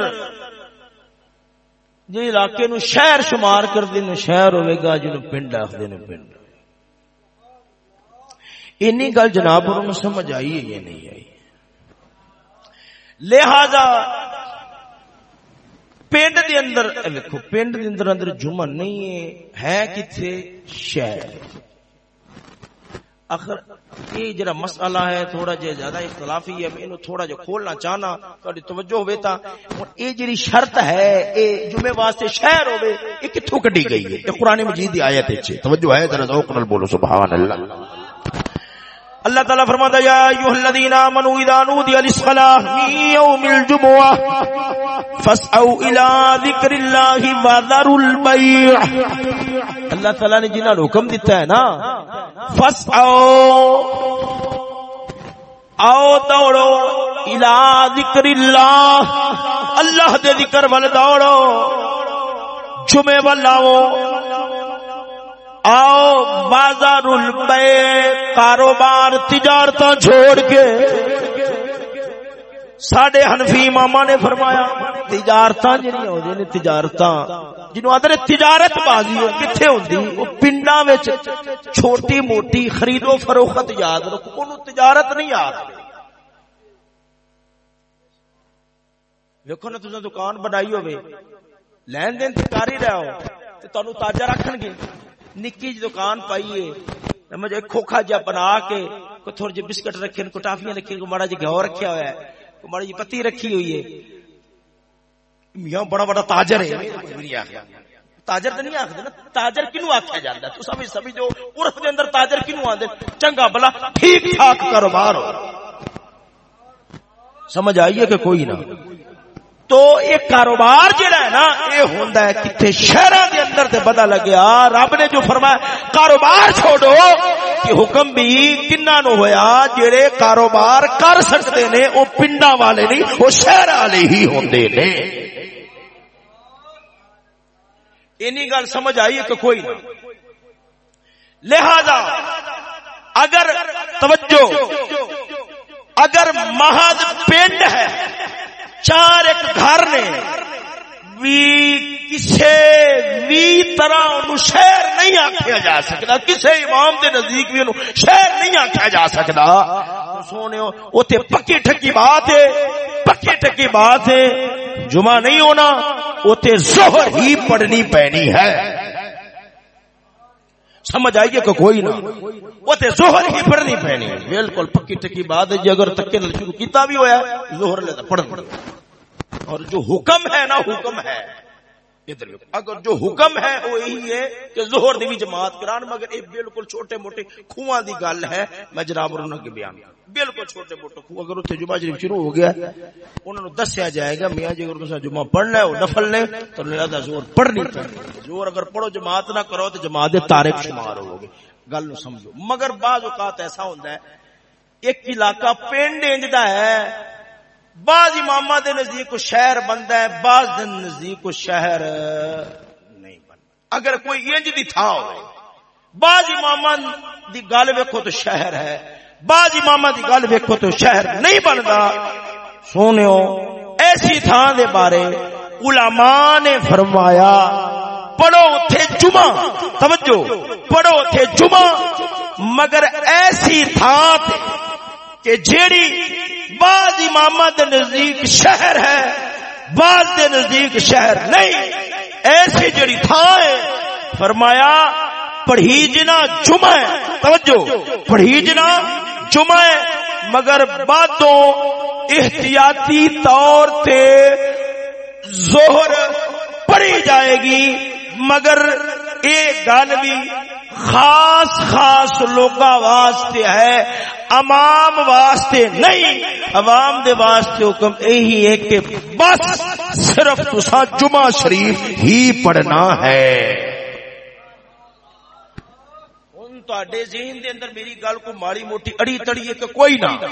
جی علاقے نو شہر شمار کرتے ہیں شہر ہوئے گا، جنہوں پنڈ آخر پنڈ۔ اینی گل جناب انہوں سمجھ آئی ہے یا نہیں آئی؟ لہذا پنڈ دے اندر دیکھو پنڈ دے اندر اندر جمعہ نہیں ہے ہے کتنے شہر۔ اخر یہ جڑا مسئلہ ہے، تھوڑا جہا زیادہ اختلافی ہے، میں تھوڑا جہا کھولنا چاہنا، تہاڈی توجہ ہوے تا، ہن اے جڑی شرط ہے، اے جمعے واسطے شہر ہوے اے کتھوں کڈی گئی ہے؟ اے قران مجید دی ایت ہے۔ توجہ ہے، ذرا ذوق نال بولو، سبحان اللہ۔ اللہ تعالیٰ فرماتا یا ایوہ الذین آمنوا اذا نودی للصلاة من یوم الجمعہ فاسعوا الى ذکر اللہ وذروا البیع۔ اللہ تعالیٰ نے جنہاں حکم دیتا ہے نا، فاسعوا، آؤ دوڑو الى ذکر اللہ۔ اللہ دے ذکر وال دوڑو جمعے والاو آؤ۔ آؤ بازار البے کاروبار، تجارت چھوڑ کے۔ سڈے ہنفی ماما نے فرمایا تجارت جی تجارت جنوب آدھے تجارت بازی کتنے ہوتی وہ پنڈا چھوٹی موٹی خریدو فروخت یاد رکھو تجارت نہیں یاد ویکو نا تصا دکان بنائی ہوے لین دین کر ہی رہا تو تاجا رکھن گے نکی جی دکان پائیے مجھے کھوکھا جا بنا کے کوئی تھوڑے جی بسکٹ رکھے کو ٹافیاں رکھے کو ماڑا جی گھو رکھیا ہوا ہے، کو ماڑا جی پتی رکھی ہوئی ہے۔ میاں بڑا بڑا تاجر ہے۔ تاجر تو نہیں آخر نا، تاجر کنو آخیا جاتا تو سمجھ سمجھ جو عرف دے اندر تاجر کنو آدھے چنگا بلا ٹھیک ٹھاک کاروبار ہو۔ سمجھ آئیے کہ کوئی نہ؟ تو یہ کاروبار جڑا ہے نا یہ ہوندا ہے کتنے شہر دے اندر تے پتہ لگیا، رب نے جو فرمایا، کاروبار چھوڑو، کہ حکم بھی کنہ نو ہویا جڑے کاروبار کر سکتے نے وہ پنڈا والے نہیں وہ شہر والے ہی ہوندے نے۔ اینی گل سمجھ آئی کہ کوئی نہ؟ لہذا، اگر توجہ، اگر مہد پنڈ ہے چار ایک گھر نے کسی بھی طرح شہر نہیں آخیا جا سکتا۔ کسی امام دے نزدیک بھی شہر نہیں آخیا جا سکتا۔ سونے اتنے پکی ٹکی بات ہے، پکی ٹکی بات ہے۔ جمعہ نہیں ہونا اتنے زہر ہی پڑنی پینی ہے۔ سمجھ آئیے کہ کوئی نہ وہ تے زہر ہی پڑھنی پینی بالکل پکی ٹکی بات ہے جی اگر تکے شروع کیتا بھی ہویا زہر لے پڑھ اور جو حکم ہے نا حکم ہے۔ ادھر اگر جو حکم ہے وہ یہی ہے کہ زہر دی جماعت کران مگر یہ بالکل چھوٹے موٹے کھواں دی گل ہے۔ میں جناب انہوں کے بیان بالکل چھوٹے موٹے کھو اگر اتنے جمعہ شریف شروع ہو گیا انہوں نے دسیا جائے گا، میاں جی اگر جمعہ پڑھنا ہے، وہ نفل نے تو لہذا زور پڑھنی زور اگر پڑھو، جماعت نہ کرو، تو جماعت دے تارک شمار ہو گے گل نو سمجھو۔ مگر بعض اوقات ایسا ہوتا ہے، ایک علاقہ پنڈ انجدا ہے بعض امام دے نزدیک کو شہر بنتا ہے، بعض دن نزدیک کو شہر نہیں بنتا۔ اگر کوئی انج دی تھا ہو بعض امام دی گل ویکھو تو شہر ہے، بعض امام دی گل ویکھو تو شہر نہیں بنتا۔ سونیو ایسی تھان دے بارے علماء نے فرمایا، پڑھو اتھے جمعہ، توجہ، پڑھو اتھے جمعہ، مگر ایسی تھان کہ جیڑی بعض امام دے نزدیک شہر ہے، بعض دے نزدیک شہر نہیں، ایسی جڑی تھا ہے۔ فرمایا، پڑھی جنا جمع ہے۔ توجہ، پڑھی جنا جمع ہے۔ مگر باتوں احتیاطی طور تے زہر پڑھی جائے گی۔ مگر ایک گل بھی خاص خاص لوگ واسطے ہے عوام واسطے نہیں، عوام دے واسطے حکم یہی ہے کہ بس صرف تسا جمعہ شریف ہی پڑھنا ہے۔ ذہن دے اندر میری گل کو ماڑی موٹی اڑی تڑی ہے کہ کوئی نہ۔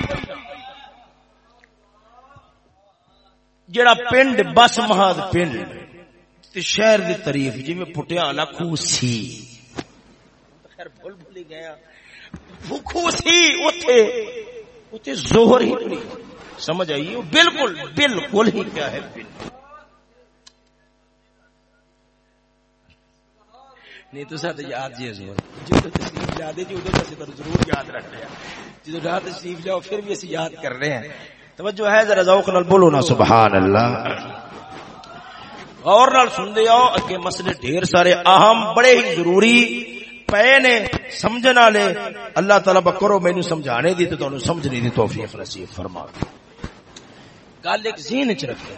جڑا پنڈ، بس مہاد پنڈ، تے شہر دی تعریف جی میں پٹیا والا خیر بھول بھول ہی گیا۔ خو سی اوتھے۔ اوتھے زہر ہی نہیں۔ سمجھ آئیے بالکل بالکل ہی کیا ہے۔ بالکل نہیں تو ساتھ یاد جی زور جب تشریف یاد ہے جی ادھر سے ضرور یاد رکھ رہے ہیں۔ جب رات تشریف جاؤ، پھر بھی اسی یاد کر رہے ہیں۔ توجہ ہے، ذرا ذوق نال بولو نا، سبحان اللہ۔ غور نال سن دے آؤ، اگے مسئلے ڈھیر سارے اہم، بڑے ہی ضروری۔ پے نے سمجھن والے، اللہ تعالی بکرو مینوں سمجھانے دی تے تانوں سمجھنے دی توفیق نصیب فرما گل ایک ذہن وچ رکھو۔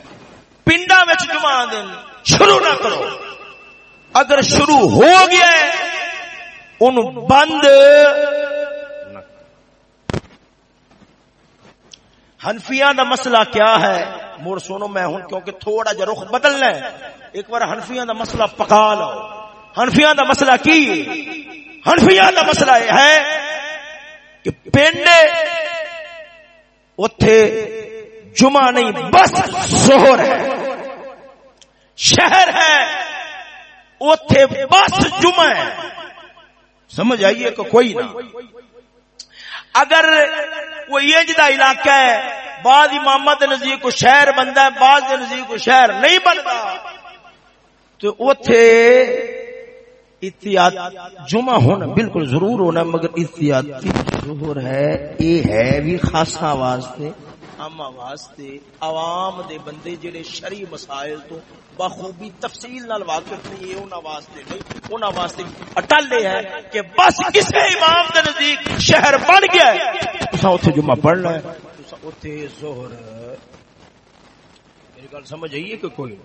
پنڈا وچ جمعہ دن شروع نہ کرو۔ اگر شروع ہو گیا ہے، ان بند ہنفیاں دا مسئلہ کیا ہے؟ مور سنو، میں ہوں کیونکہ تھوڑا جا رخ بدلنا ہے۔ ایک بار ہنفیاں دا مسئلہ پکا لو ہنفیاں دا مسئلہ کی؟ ہنفیاں دا مسئلہ یہ ہے کہ پنڈ اتے جمعہ نہیں، بس زہر ہے۔ شہر ہے اتے بس جمعہ ہے۔ سمجھ آئیے کہ کوئی نہ۔ اگر وہ یہ علاقہ ہے، بعض امام کے نزدیک کو شہر بنتا ہے، بعض کے نزدیک کو شہر نہیں بنتا، تو اتے احتیاط جمعہ ہونا بالکل ضرور ہونا، مگر احتیاطی ظہور ہے یہ ہے بھی خاصا واسطے عامہ واسطے عوام دے بندے جڑے شرعی مسائل تو بخوبی تفصیل نال واقف نہیں ہے انہاں واسطے نہیں انہاں واسطے اٹل ہے کہ بس کسے امام دے نزدیک شہر بن گیا ہے۔ تساں اوتھے جمعہ پڑھنا ہے تساں اوتھے ظہر میری گل سمجھ آئی ہے کہ کوئی؟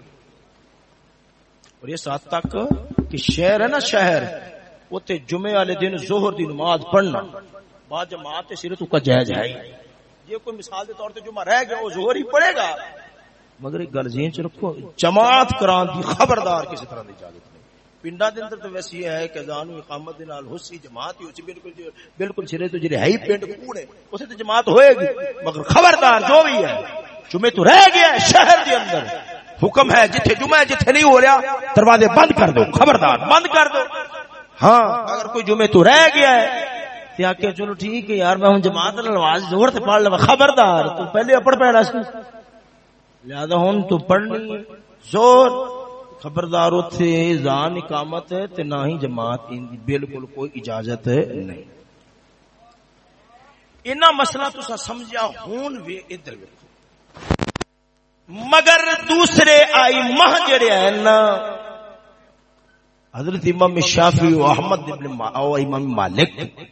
اور یہ ساتھ تک کہ شہر ہے نا شہر اوتھے جمعے والے دن ظہر دی نماز پڑھنا۔ بعد جماعت سیرت کا جائز ہے۔ یہ کوئی مثال دے طور پہ جمعہ رہ گیا، وہ ظہر ہی پڑے گا۔ مگر ایک گل ذہن چ رکھو، جماعت کران دی خبردار کسی طرح دی اجازت نہیں۔ پنڈا دے اندر تو ویسے یہ ہے کہ اذان و اقامت دے نال حسی جماعت ہی ہوسی بالکل جی، بالکل سرے تو جڑے ہے ہی پنڈ کوڑے اسے تے جماعت ہوئے گی۔ مگر خبردار جو بھی ہے، جمعے تو رہ گیا ہے شہر دے اندر۔ حکم ہے جتھے جمعہ جتھے نہیں ہو رہا، دروازے بند کر دو، خبردار، بند کر دو۔ ہاں اگر کوئی جمعے تو رہ گیا ہے، تے آکے چلو ٹھیک ہے یار، میں ہوں جماعت نواز زور تے پڑھ لوا خبردار، تو پہلے اپڑ پیڑا سی لہذا ہوں تو پڑھنی زور خبردار اتھے زان اقامت ہے تے نہ ہی جماعت ان دی بالکل کوئی اجازت ہے نہیں۔ انہاں مسئلہ تو سمجھا ہون وے ادھر ویکھو مگر دوسرے آئی مہ جڑے ہیں نا۔ حضرت امام شافی و احمد ابن او امام مالک،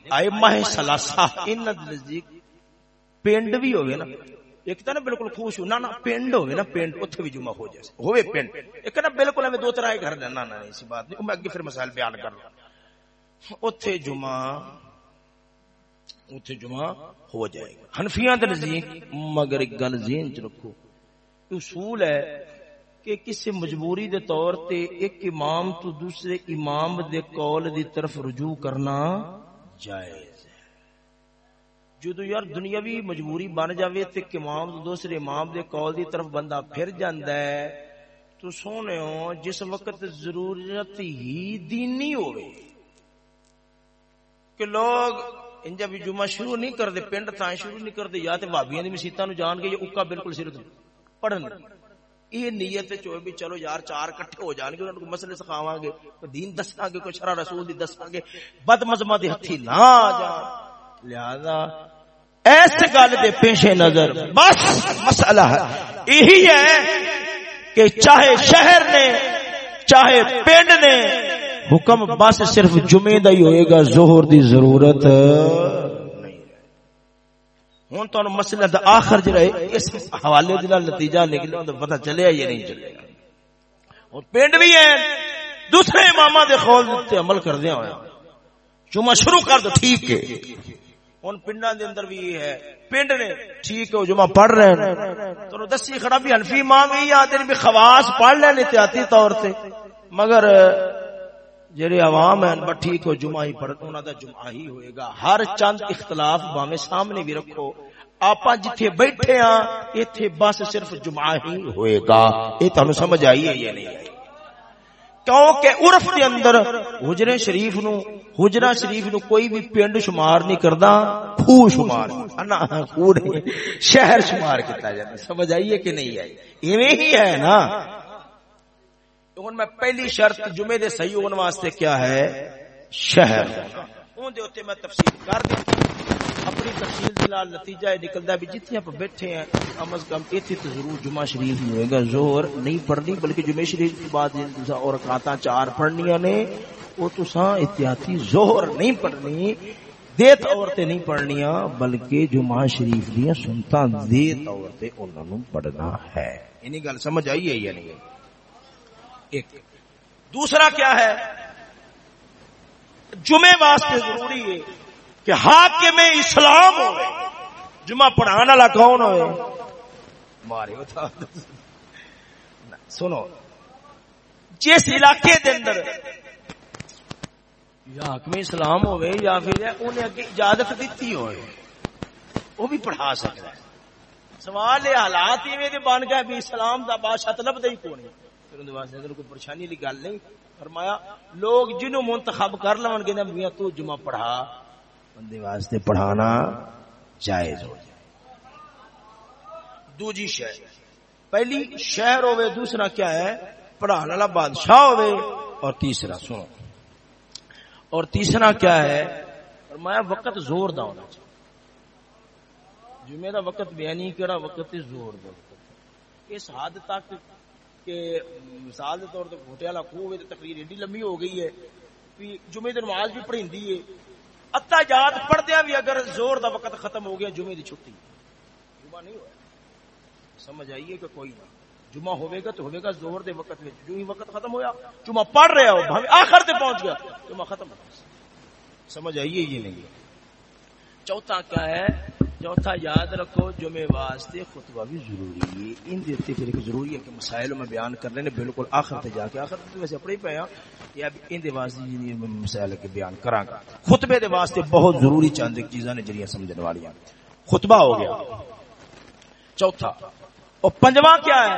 آئے ماہ سلاسہ ان نزدیک پینڈ بھی ہوئے نا۔ ایک تا نا بالکل خوش ہو نا نا پینڈ ہوئے نا پینڈ اتھے بھی جمعہ ہو جیسے ہوئے پینڈ ایک نا بالکل ہمیں دو طرح گھر نا نا اسی بات۔ نہیں میں اگے پھر مسائل بیان کر رہا اتھے جمعہ اتھے جمعہ ہو جائے گا۔ حنفیاں دے نزدیک مگر ایک گل ذہن چ رکھو۔ اصول ہے کہ کسی مجبوری دے طور تے ایک امام تو دوسرے امام دے قول دی طرف رجوع کرنا جائز ہے۔ جدو یار دنیاوی مجبوری بن جاوے تے کہ امام تو دوسرے امام دے قول دی طرف بندہ پھر جاندا ہے، تو سونے ہو، جس وقت ضرورت ہی دینی ہوئے۔ کہ لوگ ان جب جمعہ شروع نہیں کر دے، پنڈ تائیں شروع نہیں کر دے، یا تے بھابیاں دی مسیتاں نو جان کے یہ اکا بالکل سرت پڑھن یہ نیت چوئے بھی چلو یار، چار کٹھے ہو جان گے، انہوں کو مسئلے سکھاواں گے کوئی دین دساں گے، کوئی شرع رسول دی دساں گے۔ بد مذمہ دی ہتھی نہ آ جان لہذا ایسے گل دے پیش نظر، بس مسئلہ ہے۔ یہی ہے کہ چاہے شہر نے، چاہے پنڈ نے، حکم بس صرف جمعے دا ہی ہوئے گا، ظہر دی ضرورت۔ ہوں تو مسئلہ دا آخر جڑا ہے، اس حوالے دے نتیجہ نکلے تو پتہ چلے یا نہیں چلے۔ اور پنڈ بھی ہیں، دوسرے امام دے قول تے عمل کر دیا ہویا جمعہ شروع کر دو، ٹھیک ہے۔ ہن پنڈاں دے اندر بھی یہ ہے، پنڈ نے، ٹھیک ہے جمعہ پڑھ رہے ہیں۔ تو دسی کھڑا بھی حنفی امام ہی آتے بھی خواص پڑھ لینے احتیاطی طور تے۔ مگر جڑے عوام ہیں بس ٹھیک ہو، جمعہ ہی پڑھ، انہاں دا جمعہ ہی ہوئے گا۔ ہر چند اختلاف باویں سامنے بھی رکھو۔ آپ جتھے بیٹھے ہاں ایتھے بس صرف جمعہ ہی ہوئے گا۔ یہ تانوں سمجھ آئی ہے یا نہیں؟ آئی کیونکہ عرف کے اندر حجرے شریف نو حجرا شریف نو کوئی بھی پنڈ شمار نہیں کردا خو شمار۔ انا خو نہیں، شہر شمار کیتا جاتا۔ سمجھ آئیے کہ نہیں آئی؟ ایویں ہی ہے نا؟ ہن میں پہلی شرط جمعے دے صحیح ہون واسطے کیا ہے؟ شہر۔ اون دے اوتے میں تفصیل کر دتی اپنی تفصیل دلال نتیجہ یہ نکلتا بھی جتنے آپ بیٹھے ہیں، کم از کم اتنے تو ضرور جمعہ شریف نہیں ہوئے گا۔ زور نہیں پڑھنی، بلکہ جمعہ شریف کی بات اور کاتا چار پڑھنی نے۔ وہ تو احتیاطی زور نہیں پڑھنی، دیت عورتیں نہیں پڑھنیا بلکہ جمعہ شریف دیا سنتا دیت عورتیں انہوں نے پڑھنا ہے۔ انہیں گل سمجھ آئی ہے یا نہیں؟ ایک۔ دوسرا کیا ہے؟ جمعے واسطے ضروری ہے کہ حاکم اسلام ہو جمعہ پڑھانا والا کون ہوئے؟ مارے سنو۔ جس علاقے دے اندر یا حاکم اسلام ہوئے یا پھر انہیں اگے اجازت دیتی ہوئے، وہ بھی پڑھا سکتا ہے۔ سوال یہ حالات ہی بن گئے بھی اسلام دا بادشاہ لبدا ہی کون پھر ان واسطے اگر کوئی پریشانی والی گل نہیں، فرمایا، لوگ جنوں منتخب کر لون گے میاں تو جمعہ پڑھا، بندے واسطے پڑھانا جائز ہو جائے۔ دوجی شہر۔ پہلی شہر ہوئے دوسرا کیا ہے؟ پڑھانے والا بادشاہ ہوئے اور تیسرا سنو۔ اور تیسرا کیا ہے؟ فرمایا، وقت زور دا ہونا چاہیے۔ جمعے دا وقت بیانی کرا وقت زور دا۔ اس حد تک کہ مثال کے طور پر گھوٹے والا خوہ ہوئے تے تقریر ایڈی لمبی ہو گئی ہے جمعے دن نماز بھی پڑھی ہے۔ اتا یاد پڑھدیا بھی اگر زور دا وقت ختم ہو گیا جمعے دی چھٹی۔ جمعہ نہیں ہوا سمجھ آئیے کہ کوئی نہ۔ جمعہ ہوئے گا تو ہوئے گا زور دے وقت میں جو ہی وقت ختم ہویا، جمعہ پڑھ رہا ہو، بھاوے آخر تے پہنچ گیا۔ جمعہ ختم ہو سمجھ آئیے یہ نہیں؟ چوتھا کیا ہے؟ چوتھا یاد رکھو، جمعے واسطے خطبہ بھی ضروری ہے۔ ان دیتے پھر ایک ضروری ہے کہ مسائل میں بیان کرنے نے بالکل آخر تے جا کے، آخر تے ویسے اپنے پہ ہاں یا ان دے واسطے جی مسائل کے بیان کراں گا۔ خطبے دے واسطے بہت ضروری چاند چیزاں نے جڑیاں سمجھن والیاں۔ خطبہ ہو گیا۔ چوتھا، اور پنجواں کیا ہے؟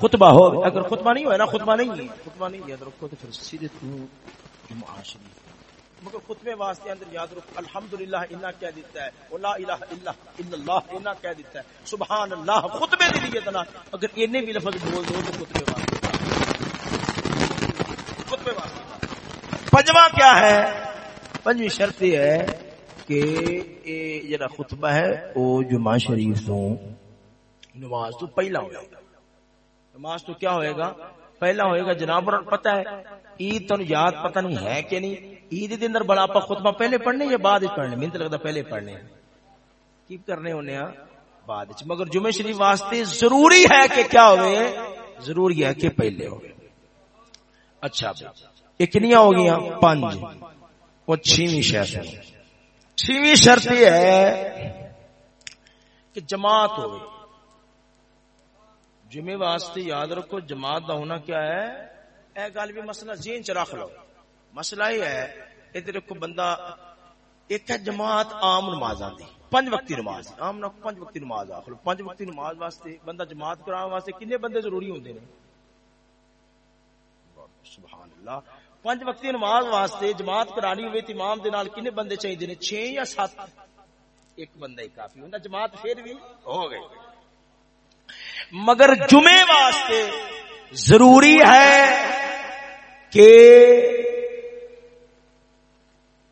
خطبہ ہو اگر خطبہ نہیں ہوا نا، خطبہ نہیں ہے۔ خطبہ نہیں ہے رکھو تو پھر سیدھے تو جمعہ شریف مگر خطبے واسطے اندر یاد رکھ الحمدللہ انہاں کہہ دیتا ہے او لا الہ الا اللہ انہاں کہہ دیتا ہے سبحان اللہ خطبے دی نیت نہ اگر اینے بھی لفظ بول دو تو خطبے واسطے۔ خطبے واسطے۔ پنجواں کیا ہے؟ پنجویں شرط یہ ہے کہ اے جڑا خطبہ ہے، او جمعہ شریف تو نماز تو پہلا ہوئے گا۔ نماز تو کیا ہوئے گا؟ پہلا ہوئے گا جناب، اور پتہ ہے، عید تو یاد پتہ نہیں ہے کہ نہیں۔ عید دے اندر بڑا آپ خطبہ پہلے پڑھنے یا بعد پڑھنے؟ میں لگتا پہلے پڑھنے کی کرنے ہونے ہیں۔ بعد مگر جمعہ شریف واسطے ضروری ہے کہ کیا ہوئے؟ ضروری ہے کہ پہلے ہوئے۔ اچھا یہ کنیا ہو گیا پانچ۔ وہ چھویں شرط ہے چھویں شرط یہ ہے کہ جماعت ہو جمعے واسطے یاد رکھو جماعت کا ہونا کیا ہے؟ اے گل بھی مسئلہ ذہن چ رکھ لو۔ مسئلہ یہ ہے، ادھر ایک بندہ ایک ہے جماعت عام نماز آتی پنج وقتی نماز، عام نہ پنج وقتی نماز آخر، پنج وقتی نماز واسطے بندہ جماعت کرا واسطے کنے بندے ضروری ہوندے نے؟ سبحان اللہ پنج وقتی نماز واسطے جماعت کرانی ہوئے تے امام دے نال کنے بندے چاہیے نے؟ 6 یا 7 ایک بندہ ہی کافی ہوندا، جماعت پھر بھی ہو گئی۔ مگر جمعے واسطے ضروری ہے کہ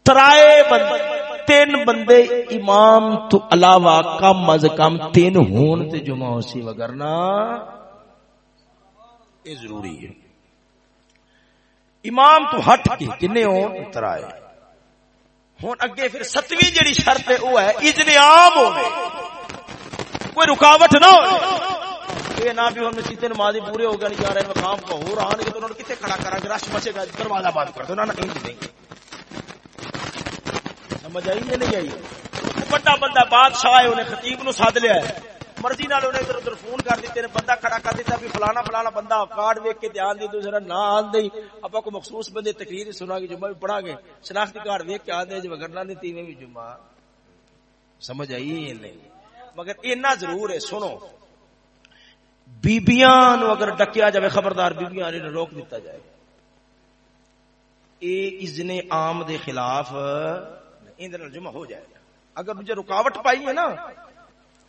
ترائے بندے تین بندے امام تو علاوہ کم از کم تین ہون تے جمعہ ہو سی وگرنا یہ ضروری ہے۔ امام تو ہٹ کے کنے ہون ترائے۔ ہون اگے پھر ستویں جڑی شرط ہے، وہ ہے اذن عام ہوے کوئی رکاوٹ نہ ہو یہ نہ بھی ہم مسجد نمازی پورے ہو گئے، نہیں جا رہے، مقام کو ہو رہا ہے تو انہوں نے کتے کھڑا کرا کہ رش بچے گا، دروازہ بند کر دو، نہ انج نہیں۔ سمجھ آئی یا نہیں آئی بڑا بندہ بادشاہ ہے، انہیں خطیب نو سد لیا ہے۔ مرضی نال انہیں ادھر ادھر فون کر دیتے نے بندہ کھڑا کر دیتا بھی فلانا فلانا بندہ کارڈ ویک کے دھیان دے دوسرا نہ آن دے آپ کو مخصوص بندے تقریر سنا کے جمعہ بھی پڑھا گے۔ شناختی کارڈ ویک کے آن دے جو جی وگرنا نہیں تھی بھی جمعہ۔ سمجھ آئی نہیں؟ مگر اتنا ضرور ہے، سنو۔ بیبیاں نو اگر ڈکیا جائے خبردار بیبیاں نے روک دیتا جائے۔ اے اذن عام دے خلاف اندر جمع ہو جائے۔ گا اگر مجھے رکاوٹ پائی ہے نا،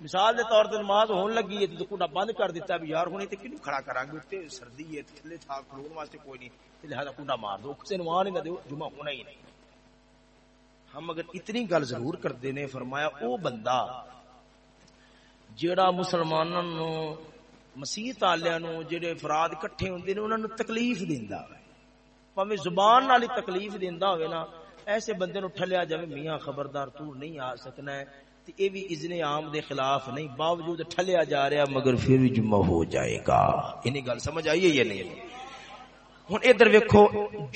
مثال دے طور تے نماز ہون لگی ہے تو کنڈا بند کر دیتا بھی یار ہونی تے کینو کھڑا کراں گے تے سردی ہے تھلے تھا کھلون واسطے کوئی نہیں۔ تے لہذا کنڈا مار دو، کسے نو آنے نہ دیو جمعہ ہونا ہی نہیں۔ ہم اگر اتنی گل ضرور کردے نے، فرمایا او بندہ، جیڑا مسلماناں نو مسیح تالیاں نو جڑے افراد اکٹھے ہوندے نے، انہاں نو تکلیف دیندا ہے پاویں زبان نال ہی تکلیف دیندا ہوے نا ایسے بندے نو ٹھلیا جاوے، میاں خبردار تو نہیں آ سکنا ہے، تے اے بھی اذن عام دے خلاف نہیں، باوجود ٹھلیا جا رہا مگر پھر بھی جمعہ ہو جائے گا۔ انہی گل سمجھ آئی ہے یا نہیں؟ ہن ادھر ویکھو،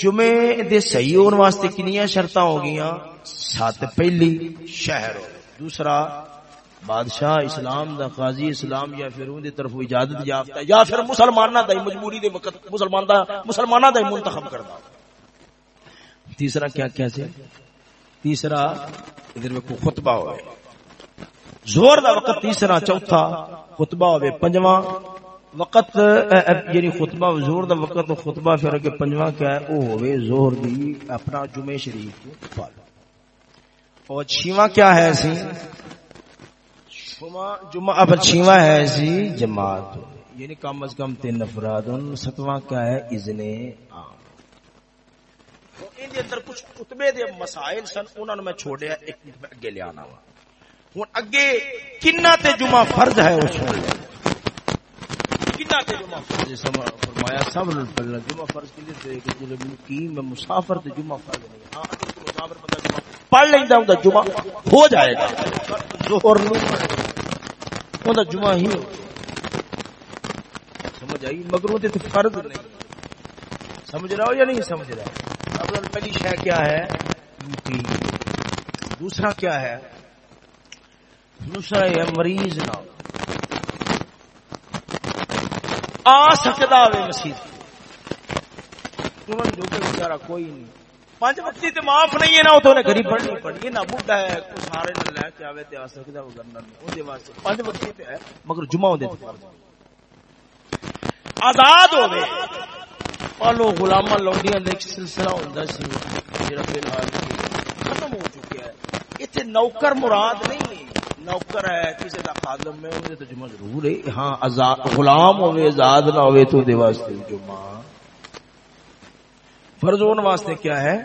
جمعے دے صحیح ہون واسطے کنیاں شرطاں ہو گئیاں سات پہلی شہر دوسرا بادشاہ اسلام دا، قاضی اسلام یا پھر اون دی طرف اجازت یافتہ، یا پھر مسلماناں دا مجبوری دے وقت مسلمان دا، مسلماناں دا منتخب کردا تیسرا کیا کیا سے تیسرا ادھر میں خطبہ ہوئے۔ زور دا وقت تیسرا چوتھا خطبہ ہوئے پنجواں۔ وقت یعنی خطبہ زور دا وقت خطبہ پھر اگے پنجواں کیا ہے؟ او ہوئے زہر دی اپنا جمعہ شریف کو پال اور چھواں کیا ہے سی؟ جمعہ اب چھواں ہے سی جماعت۔ یعنی کم از کم تین افراد ستواں کیا ہے؟ اذن عام۔ ان دے اندر کچھ خطبے دے مسائل سن انہاں نو میں چھوڑیا ایک منٹ اگے لے آنا وا۔ ہن اگے کنا تے جمعہ فرض ہے او سن لے کنا تے جمعہ فرض؟ ہے فرمایا سب نے پڑھنا جمعہ فرض کے لیے کہ جو مقیم میں مسافر تے جمعہ فرض نہیں ہاں مسافر بندہ جمعہ پڑھ لیندا ہوندا جمعہ ہو جائے گا۔ ظہر نو ہوندا جمعہ ہی سمجھ آئی؟ مگر وہ تے فرض نہیں۔ سمجھ رہا ہو یا نہیں سمجھ رہا؟ افضل پہلی شہ کیا ہے؟ یعنی دوسرا کیا ہے؟ دوسرا یہ مریض نہ آ سکتا ہوئے مسیح۔ تمہیں جو کہ بیچارہ کوئی نہیں۔ پانچ وقتی تے معاف نہیں ہے نا تو نے گھری پڑھنی پڑھنی ہے نا بڈھا ہے، کوئی سارے نہ لے کے آوے تے آ سکدا وہ کرنا نہیں اون دے واسطے پانچ وقتی تے ہے، مگر جمعہ اون دے آزاد ہوے پالو غلامہ لوڈیاں دا ایک سلسلہ ہوندا سی جڑا فی الحال ختم ہو چکا ہے ایتھے نوکر مراد نہیں نوکر ہے کسی دا خادم ہے اون تو جمعہ ضرور ہے ہاں آزاد غلام ہوے آزاد نہ ہوے تو دے واسطے جمعہ فرض ہون واسطے کیا ہے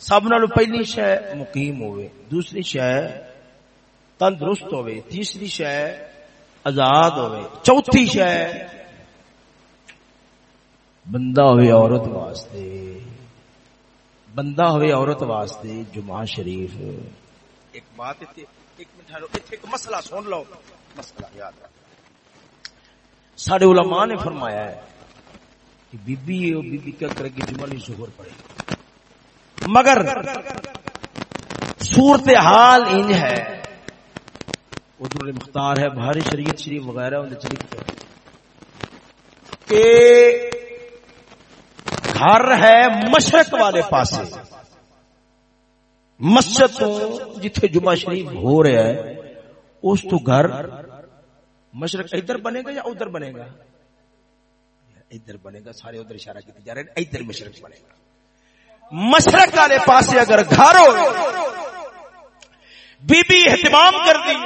سب نالو پہلی شے مقیم ہوے دوسری شے تندرست ہوے تیسری شے آزاد ہوے چوتھی شے بندہ ہوئے عورت واسطے بندہ ہوئے عورت واسطے جمعہ شریف۔ ایک بات ایک منٹ ایک مسئلہ سن لو۔ مسئلہ یاد سارے علماء نے فرمایا ہے کہ بی بی ہے بی بی کیا کرے گی؟ جمعہ نہیں ظہر پڑے مگر صورتحال انج ہے ادھر مختار ہے بھاری شریعت شریف وغیرہ ان چلی کہ گھر ہے مشرق والے پاس مسجد تو جتھے جمعہ شریف ہو رہا ہے، اس تو گھر مشرق ادھر بنے گا یا ادھر بنے گا؟ ادھر بنے گا، سارے ادھر اشارہ کیتے جا رہے ہیں، ادھر مشرق بنے گا۔ مشرق والے پاس اگر گھر ہو بی بی اہتمام کر دی،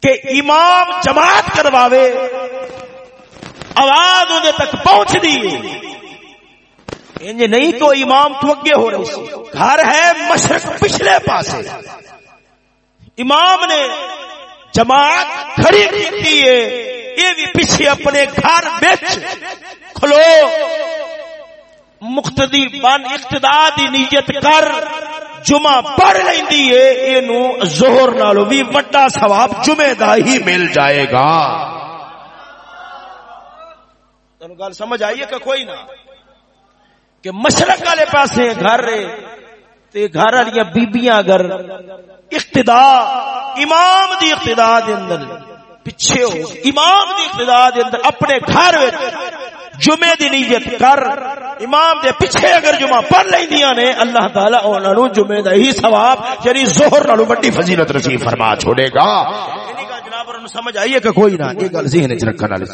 کہ امام جماعت کرواوے، آواز انہیں تک پہنچ دی۔ انج نہیں تو امام تو اگے ہو رہی سی۔ گھر ہے مشرق پچھلے پاسے۔ امام نے جماعت کھڑی کی ہے، یہ بھی پیچھے اپنے گھر بچ کھلو۔ مقتدی بن اقتدا دی نیت کر۔ جمعہ پڑھ لیندی ہے، اینو ظہر نالو بھی بڑا ثواب جمعہ دا ہی مل جائے گا۔ تنو گل سمجھ آئیے کہ کوئی نہ؟ کہ مشرق والے پاسے گھر تے گھر والی بیبیاں اگر اقتدا، امام دی اقتدا دے اندر پیچھے ہو، امام دی اقتدا دے اندر اپنے گھر وچ جمعے دی نیت کر، امام دے پیچھے اگر جمعہ پڑھ لیندیاں نے، اللہ تعالی انہاں نو جمعے دا ہی ثواب یعنی ظہر نالوں بڑی فضیلت نصیب فرما چھوڑے گا۔ یعنی انہی کا جناب سمجھ آئیے کہ کوئی نہ، یہ گل ذہن وچ رکھن والے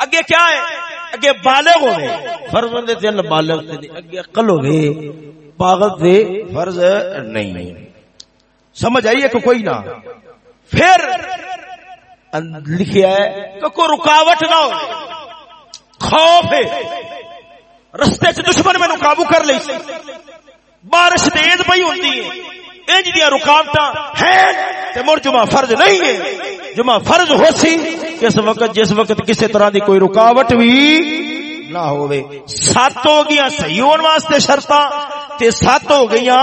اگے کیا ہے؟ اگے بالغ ہوئے۔ فرض ہوندے تے بالغ تے نہیں اگے عقل ہوئے۔ پاگل تے فرض نہیں۔ سمجھ آئیے کہ کوئی نہ۔ پھر لکھیا ہے کہ کوئی رکاوٹ نہ ہو خوف ہے۔ رستے چ دشمن میں قابو کر لی بارش تیز پی ہوتی ہے۔ انج دیا رکاوٹ ہے مڑ جمعہ فرض نہیں ہے۔ جمعہ فرض ہو سی اس وقت جس وقت کسی طرح دی کوئی رکاوٹ بھی نہ ہوئے سات ہو گیا صحیح ہونے واسطے شرطاں تے سات ہو گیا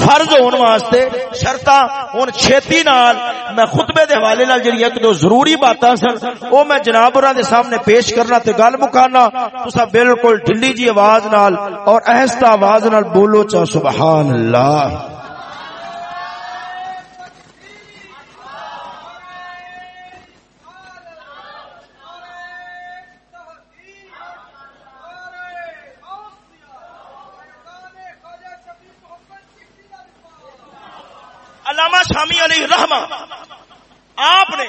فرض ہونے واسطے شرطاں۔ ہن چھتی نال میں خطبے دے حوالے نال جڑی ایک دو ضروری باتاں سن، او میں جناب اوراں دے سامنے پیش کرنا تے گل مکانا۔ تسا بالکل ڈھلی جی آواز نال اور آہستہ آواز نال بولو چا سبحان اللہ۔ علامہ شامی علیہ رحمہ۔ آپ نے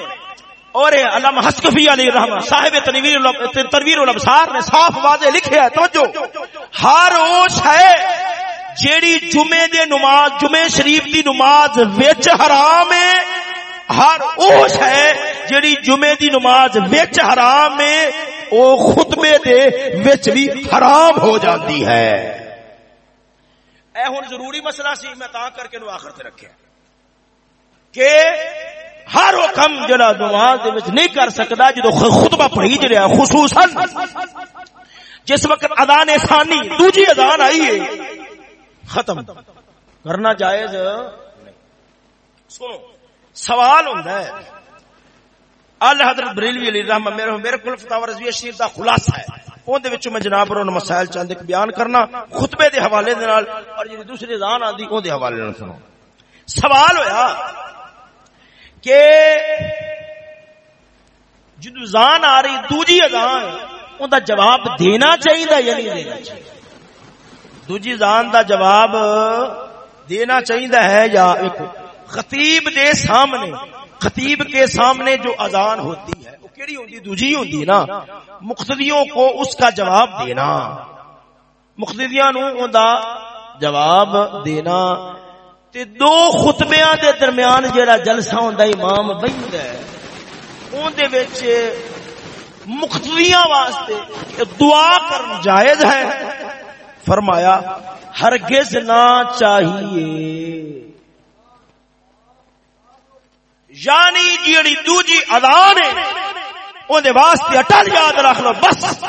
اور علامہ حسکفی علیہ رحمہ، صاحب تنویر تنویر الابصار نے صاف واضح لکھے ہے توجہ۔ ہر اوش ہے جیڑی جمعے دے نماز، جمعے شریف دی نماز وچ حرام ہے۔ ہر اوش ہے جیڑی جمعے دی نماز وچ حرام ہے، او خطبے دے وچ بھی حرام ہو جاندی ہے۔ اے ہن ضروری مسئلہ سی، میں تا کر کے نو آخر تے رکھیا کہ ہر وہ کم جڑا نماز وچ نہیں کر سکتا جدو خطبہ پڑھی جڑا خصوصاً جس وقت ادان ثانی، دوجی ادان آئی ہے، ختم کرنا جائز۔ سنو سوال ہوتا ہے۔ اللہ حضرت بریلوی علی رحمہ، میرے میرے کل فتاور رضوی شریف دا خلاصہ ہے۔ اون دے وچوں میں جناب اور مسائل چند ایک بیان کرنا، خطبے دے حوالے دے نال، اور جڑی دوسری ادان آندی، اون دے حوالے نال سنو سوال ہویا کہ جدو زان آ رہی، دوجی ازان ان دا جواب دینا چاہیے یا نہیں دینا چاہیے۔ دوجی زان دا جواب دینا چاہیے ہے یا ایک خطیب دے سامنے، خطیب کے سامنے جو اذان ہوتی ہے، وہ کیڑی ہوتی، دوجی ہوتی نا۔ مقتدیوں کو اس کا جواب دینا۔ مقتدیاں نو ان دا جواب دینا۔ تے دو خطبیاں دے درمیان جڑا جلسہ ہوندا امام بہندا ہے۔ اون دے وچ مقتدیاں واسطے دعا کرنا جائز ہے۔ فرمایا، ہرگز نہ چاہیے۔ یعنی جیڑی دوجی اذان ہے، اون دے واسطے اٹل یاد رکھ لو، بس۔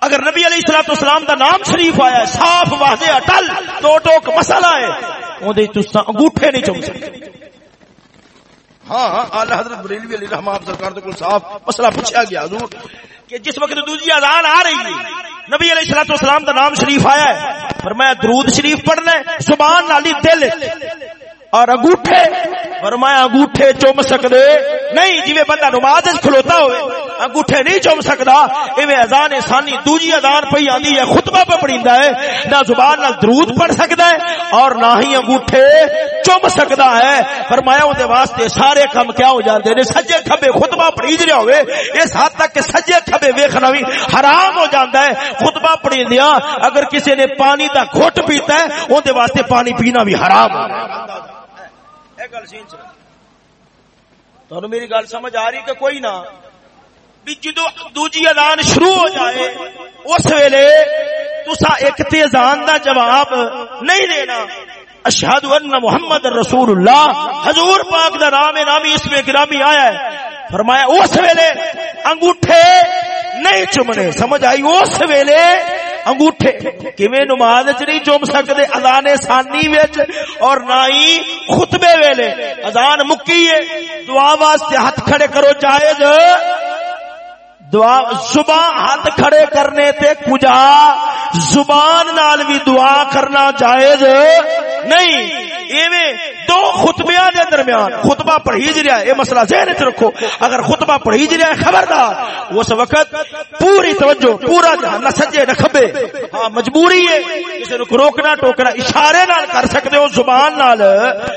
اگر نبی علیہ السلام اسلام دا نام شریف آیا ہے، صاف واضح اٹل تو ٹوک مسئلہ ہے۔ اون تسا انگوٹھے نہیں چم سکتے۔ ہاں،, ہاں اعلی حضرت بریلوی علی رحمہ آپ سرکار کو صاف مسئلہ پوچھا گیا۔ حضور، کہ جس وقت دوسری اذان آ رہی ہے نبی علیہ الصلوۃ والسلام کا نام شریف آیا ہے۔ فرمایا درود شریف پڑھنا ہے سبحان اللہ دل۔ اور انگوٹھے، فرمایا انگوٹھے چوم سکدے۔ نہیں، جویں بندہ نماز وچ کھلوتا ہوئے، انگوٹھے نہیں چوم سکدا۔ ایویں اذان ثانی دوجی اذان پئی آندی ہے، خطبہ پہ پڑھیندا ہے، نہ زبان نال درود پڑھ سکدا ہے، اور نہ ہی انگوٹھے چوم سکدا ہے۔ فرمایا اون دے واسطے سارے کم کیا ہو جاندے نے، سجے کھبے خطبہ پڑھی جڑا ہوئے، اس حد تک کہ سجے کھبے ویکھنا بھی حرام ہو جاندا ہے۔ خطبہ پڑھی اگر کسی نے پانی دا گھٹ پیتا ہے اون دے واسطے پانی پینا بھی حرام ہے۔ گل سین چ تو میری گل سمجھ آ رہی کہ کوئی نہ جدو دوجی ادان شروع ہو جائے، اس ویلے تسا ایک تیزان دا جواب نہیں دینا۔ اشہد ان محمد رسول اللہ۔ حضور پاک دا نام نامی اس میں گرامی آیا ہے۔ فرمایا، اس ویلے انگوٹھے نہیں چمنے۔ سمجھ آئی، اس ویلے انگوٹھے کیویں نماز وچ نہیں چوم سکدے اذان ثانی وچ اور نہ ہی خطبے ویلے اذان مکی ہے دعا واسطے ہاتھ کھڑے کرو جائز دعا زبان ہاتھ کھڑے کرنے تے کجا زبان نال بھی دعا کرنا جائز نہیں، ایویں دو خطبیاں دے درمیان خطبہ پڑھی جی رہا ہے، یہ مسئلہ ذہن وچ رکھو۔ اگر خطبہ پڑھی جی رہا ہے خبردار، اس وقت پوری توجہ، پورا دھیان نہ سجے نہ کھبے۔ ہاں مجبوری ہے، کسی نو روکنا ٹوکنا اشارے نال کر سکتے ہو، زبان نال۔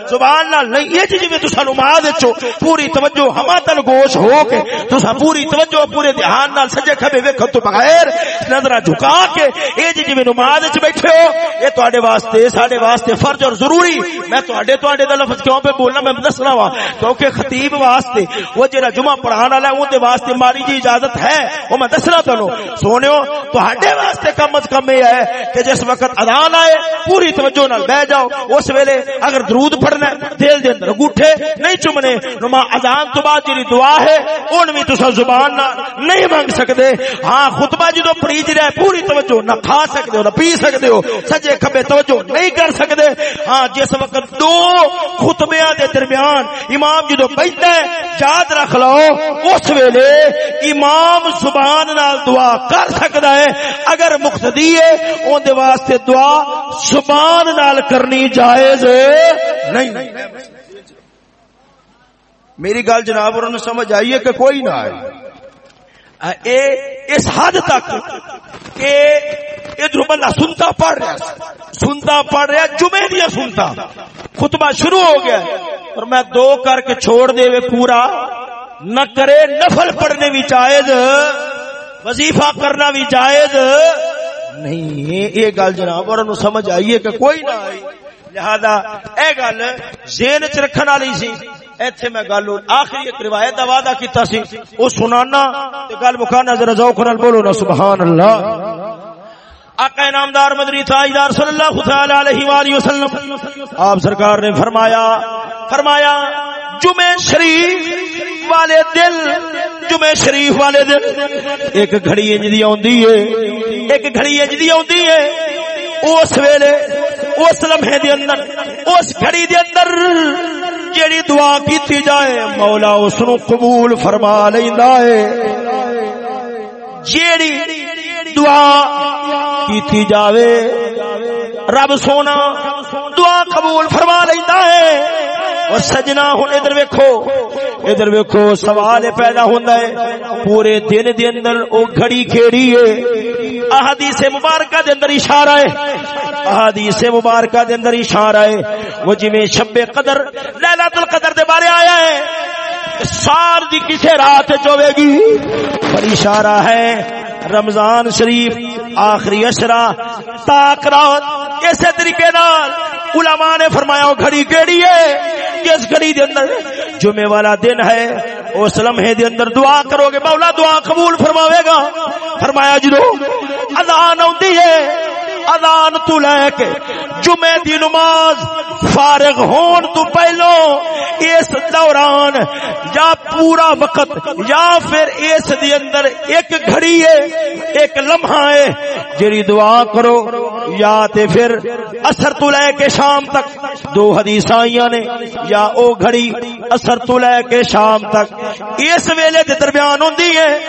زبان نال نہیں، یہ جی تسا نماز وچ پوری توجہ ہما تل گوش ہو کے تسا پوری توجہ، پورے دھیان نال سجے کھبے ویکھو تو بغیر نظر جھکا کے۔ اے جی جی نماز وچ بیٹھے ہو، یہ تواڈے واسطے، ساڈے واسطے فرض فرض اور ضروری۔ میں تواڈے تواڈے دا لفظ کیوں پہ بولنا؟ میں دسنا وا، کیونکہ خطیب واسطے، وہ جڑا جمعہ پڑھان والا ہے، اون دے واسطے ماری جی اجازت ہے۔ وہ میں دسنا تانوں، سونیو تواڈے واسطے کم از کم یہ ہے کہ جس وقت اذان آئے، پوری توجہ نال بیٹھ جاؤ۔ اس ویلے اگر درود پڑھنا ہے، دل دے اندر انگوٹھے، نہیں چمنے نما اذان تو بعد جڑی دعا ہے، اون بھی تسا زبان نال نہیں مانگ سکدے۔ ہاں خطبہ جدو پڑھی جی پوری توجہ نہ کھا سکدے ہو، نہ پی سکدے ہو، سجے کھبے توجہ نہیں کر سکدے۔ ہاں جس وقت دو خطبیاں دے درمیان امام جدو بیٹھتا ہے، یاد رکھ لو، اس ویلے امام زبان نال دعا کر سکدا ہے۔ اگر مقتدی ہے، اون دے واسطے دعا زبان نال کرنی جائز نہیں۔ میری گل جناب اور سمجھ آئیے کہ کوئی نہ آئے۔ اے، اس حد تک کہ ادھر بندہ سنتا پڑھ رہا سنتا پڑھ رہا جمعے دیا سنتا۔ خطبہ شروع ہو گیا۔ اور میں دو کر کے چھوڑ دے وے پورا۔ نہ کرے، نفل پڑھنے بھی جائز۔ وظیفہ کرنا بھی جائز۔ نہیں، یہ گل جناب، اور سمجھ آئیے کہ کوئی نہ آئی۔ لہذا اے گل ذہن چ رکھن والی سی۔ ایتھے میں گل آخری ایک روایت دا وعدہ کیتا سی۔ او سنانا، تے گل مکانا ذرا ذوق نال بولو نا، سبحان اللہ۔ آقا نامدار مدری تاجدار صلی اللہ تعالی علیہ والہ وسلم، آپ سرکار نے فرمایا فرمایا، جمعہ شریف والے دل، جمعہ شریف والے دل، ایک گھڑی انج دی اوندی ہے، ایک گھڑی انج دی اوندی ہے، اس ویلے، اس لمحے دے اندر، اس گھڑی دے اندر جیڑی دعا کیتی جائے، مولا اس نو قبول فرما لیندا ہے۔ جیڑی دعا کیتی جاوے، رب سونا دعا قبول فرما لیندا ہے۔ اور سجنا ہن ادھر ویکھو ادھر ویکھو، سوال پیدا ہوندا ہے۔ پورے دن دے اندر او گھڑی کھیڑی ہے؟ احادیث مبارکہ دے اندر اشارہ ہے۔ احادیث مبارکہ دے اندر اشارہ ہے۔ وہ جویں شب قدر، لیلۃ القدر دے بارے آیا ہے۔ سال دی جی کسے رات چوے گی؟ پر اشارہ ہے رمضان شریف آخری اشرا تاک رات، اسی طریقے نال علماء نے فرمایا وہ گھڑی کیڑی ہے؟ جس گھڑی دے اندر جمعے والا دن ہے، اس لمحے دے اندر دعا کرو گے، مولا دعا قبول فرماوے گا۔ فرمایا جدو اذان ہوندی ہے اذان تو لے کے جمعے دی نماز فارغ ہون تو پہلو اس دوران یا پورا وقت یا پھر اس دی اندر ایک گھڑی ہے، ایک لمحہ ہے، جڑی دعا کرو۔ یا تے پھر اثر تو لے کے شام تک دو حدیث آئیاں نے، یا او گھڑی اثر تو لے کے شام تک۔ اس ویلے دے درمیان ہوندی ہے،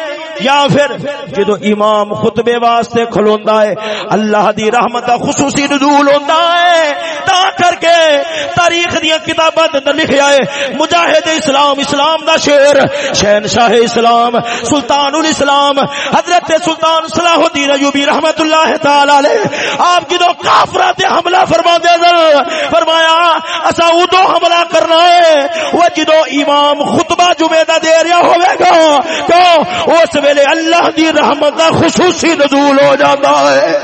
یا پھر جدو امام خطبے واسطے کھلوندا ہے، اللہ دی رحمت دا خصوصی نزول ہوندا ہے۔ تا کر کے تاریخ دیاں کتاباں دے اندر لکھیا ہے، مجاہد اسلام اسلام دا شعر۔ شہنشاہ اسلام، سلطان الاسلام، حضرت سلطان صلاح الدین ایوبی رحمت اللہ تعالی علیہ۔ آپ جدو کافراں تے حملہ فرما دے فرمایا اسا ادو حملہ کرنا ہے۔ وہ جدو امام خطبہ جمعہ دا دے رہا ہوے گا، تو اس ویلے اللہ دی رحمت دا خصوصی نزول ہو جاتا ہے۔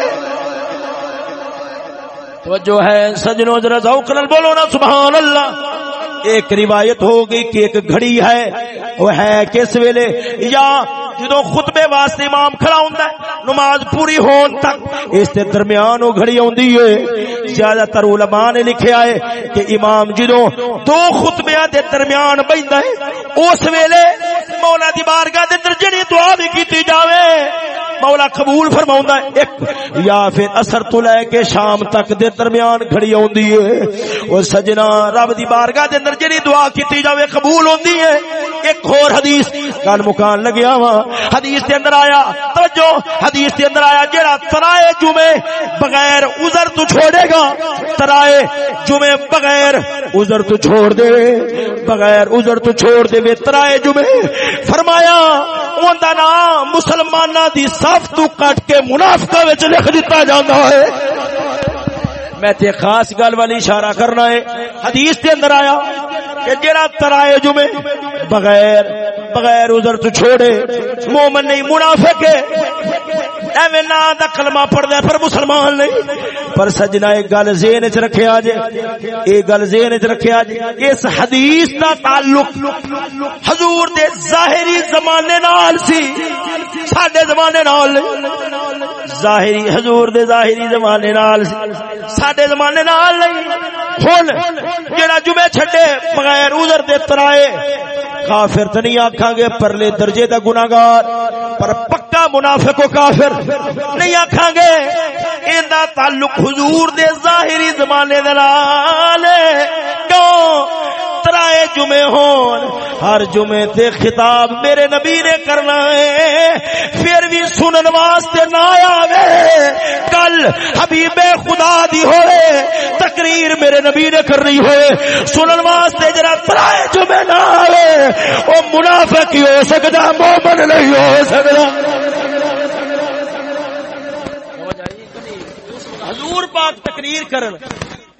توجہ ہے، سجنوں ذرا ذوق نال بولو نا، سبحان اللہ۔ ایک روایت ہو گئی کہ ایک گھڑی ہے، وہ ہے کس ویلے؟ یا جدو خطبے واسطے امام کھڑا ہوندا ہے، نماز پوری ہون تک، اس دے درمیان وہ گھڑی ہوندی ہے۔ زیادہ تر علماء نے لکھیا ہے کہ امام جدو دو خطبیاں دے درمیان بیندا ہے، اس ویلے مولا دی بارگاہ دے اندر جڑی دعا بھی کیتی جاوے، مولا قبول فرماؤں ہے۔ ایک یا پھر اثر تو لے کے شام تک دے درمیان کھڑی ہوندی ہے۔ او سجنا رب دی بارگاہ دے اندر جڑی دعا کیتی جاوے قبول ہوندی ہے، ایک اور حدیث گل مکان لگیا وا۔ حدیث دے اندر آیا، توجہ، حدیث کے اندر آیا جڑا ترائے جمعے بغیر عذر تو چھوڑے گا، ترائے جمعے بغیر عذر تو چھوڑ دے، بغیر عذر تو چھوڑ دے وے ترائے جمعے۔ فرمایا اوندا نام مسلماناں دی صف تو کٹ کے منافقہ وچ لکھ دتا جاندا ہے۔ میں تے خاص گل والی اشارہ کرنا ہے۔ حدیث دے اندر آیا کہ جڑا ترائے جمعے بغیر بغیر ادھر تو چھوڑے، مومن نہیں، منافق ہے۔ ایویں نا دا کلمہ پڑھدا پر مسلمان نہیں۔ پر سجنا ایک گل ذہن وچ رکھیا جے ایک گل ذہن وچ رکھیا جے، اس حدیث دا تعلق حضور دے ظاہری زمانے نال سی، ساڈے زمانے نال ظاہری، حضور دے ظاہری زمانے نال ساڈے زمانے نال نہیں۔ ہن جڑا جمعہ چھڈے بغیر عذر دے ترائے، کافر تو نہیں آکھاں گے، پرلے درجے دا گناہگار، پر پک پکا منافق و کافر نہیں آکھاں گے، ان تعلق حضور دے ظاہری زمانے دے نال۔ کیوں؟ ترائے جمعے ہون۔ ہر جمعے تے خطاب میرے نبی نے کرنا ہے۔ پھر بھی سنن واسطے نہ آوے۔ کل حبیب خدا دی ہوئے تقریر میرے نبی نے کرنی ہوئے۔ سنن واسطے جرا ترائے جمعے نہ آوے، او منافق ہی ہو سکتا مومن نہیں ہو سکتا حضور پاک تقریر کرن۔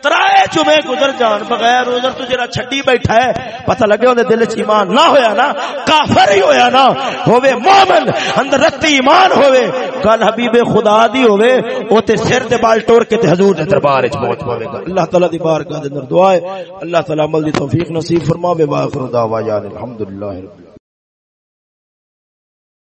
ترائے جمعے گزر جان بغیر ادھر تو جرا چھڈی بیٹھا ہے، پتہ لگے اون دل چ ایمان نہ ہویا نا، کافر ہی ہویا نا ہوے مومن، اندر رتی ایمان ہوے گل حبیب خدا دی ہوے او تے سر دے بال ٹور کے تے حضور دے دربار وچ پہنچ پاوے گا۔ اللہ تعالی دی بارگاہ دے اندر دعا ہے۔ اللہ تعالی عمل دی توفیق نصیب فرماوے واخر دعوانا الحمدللہ رب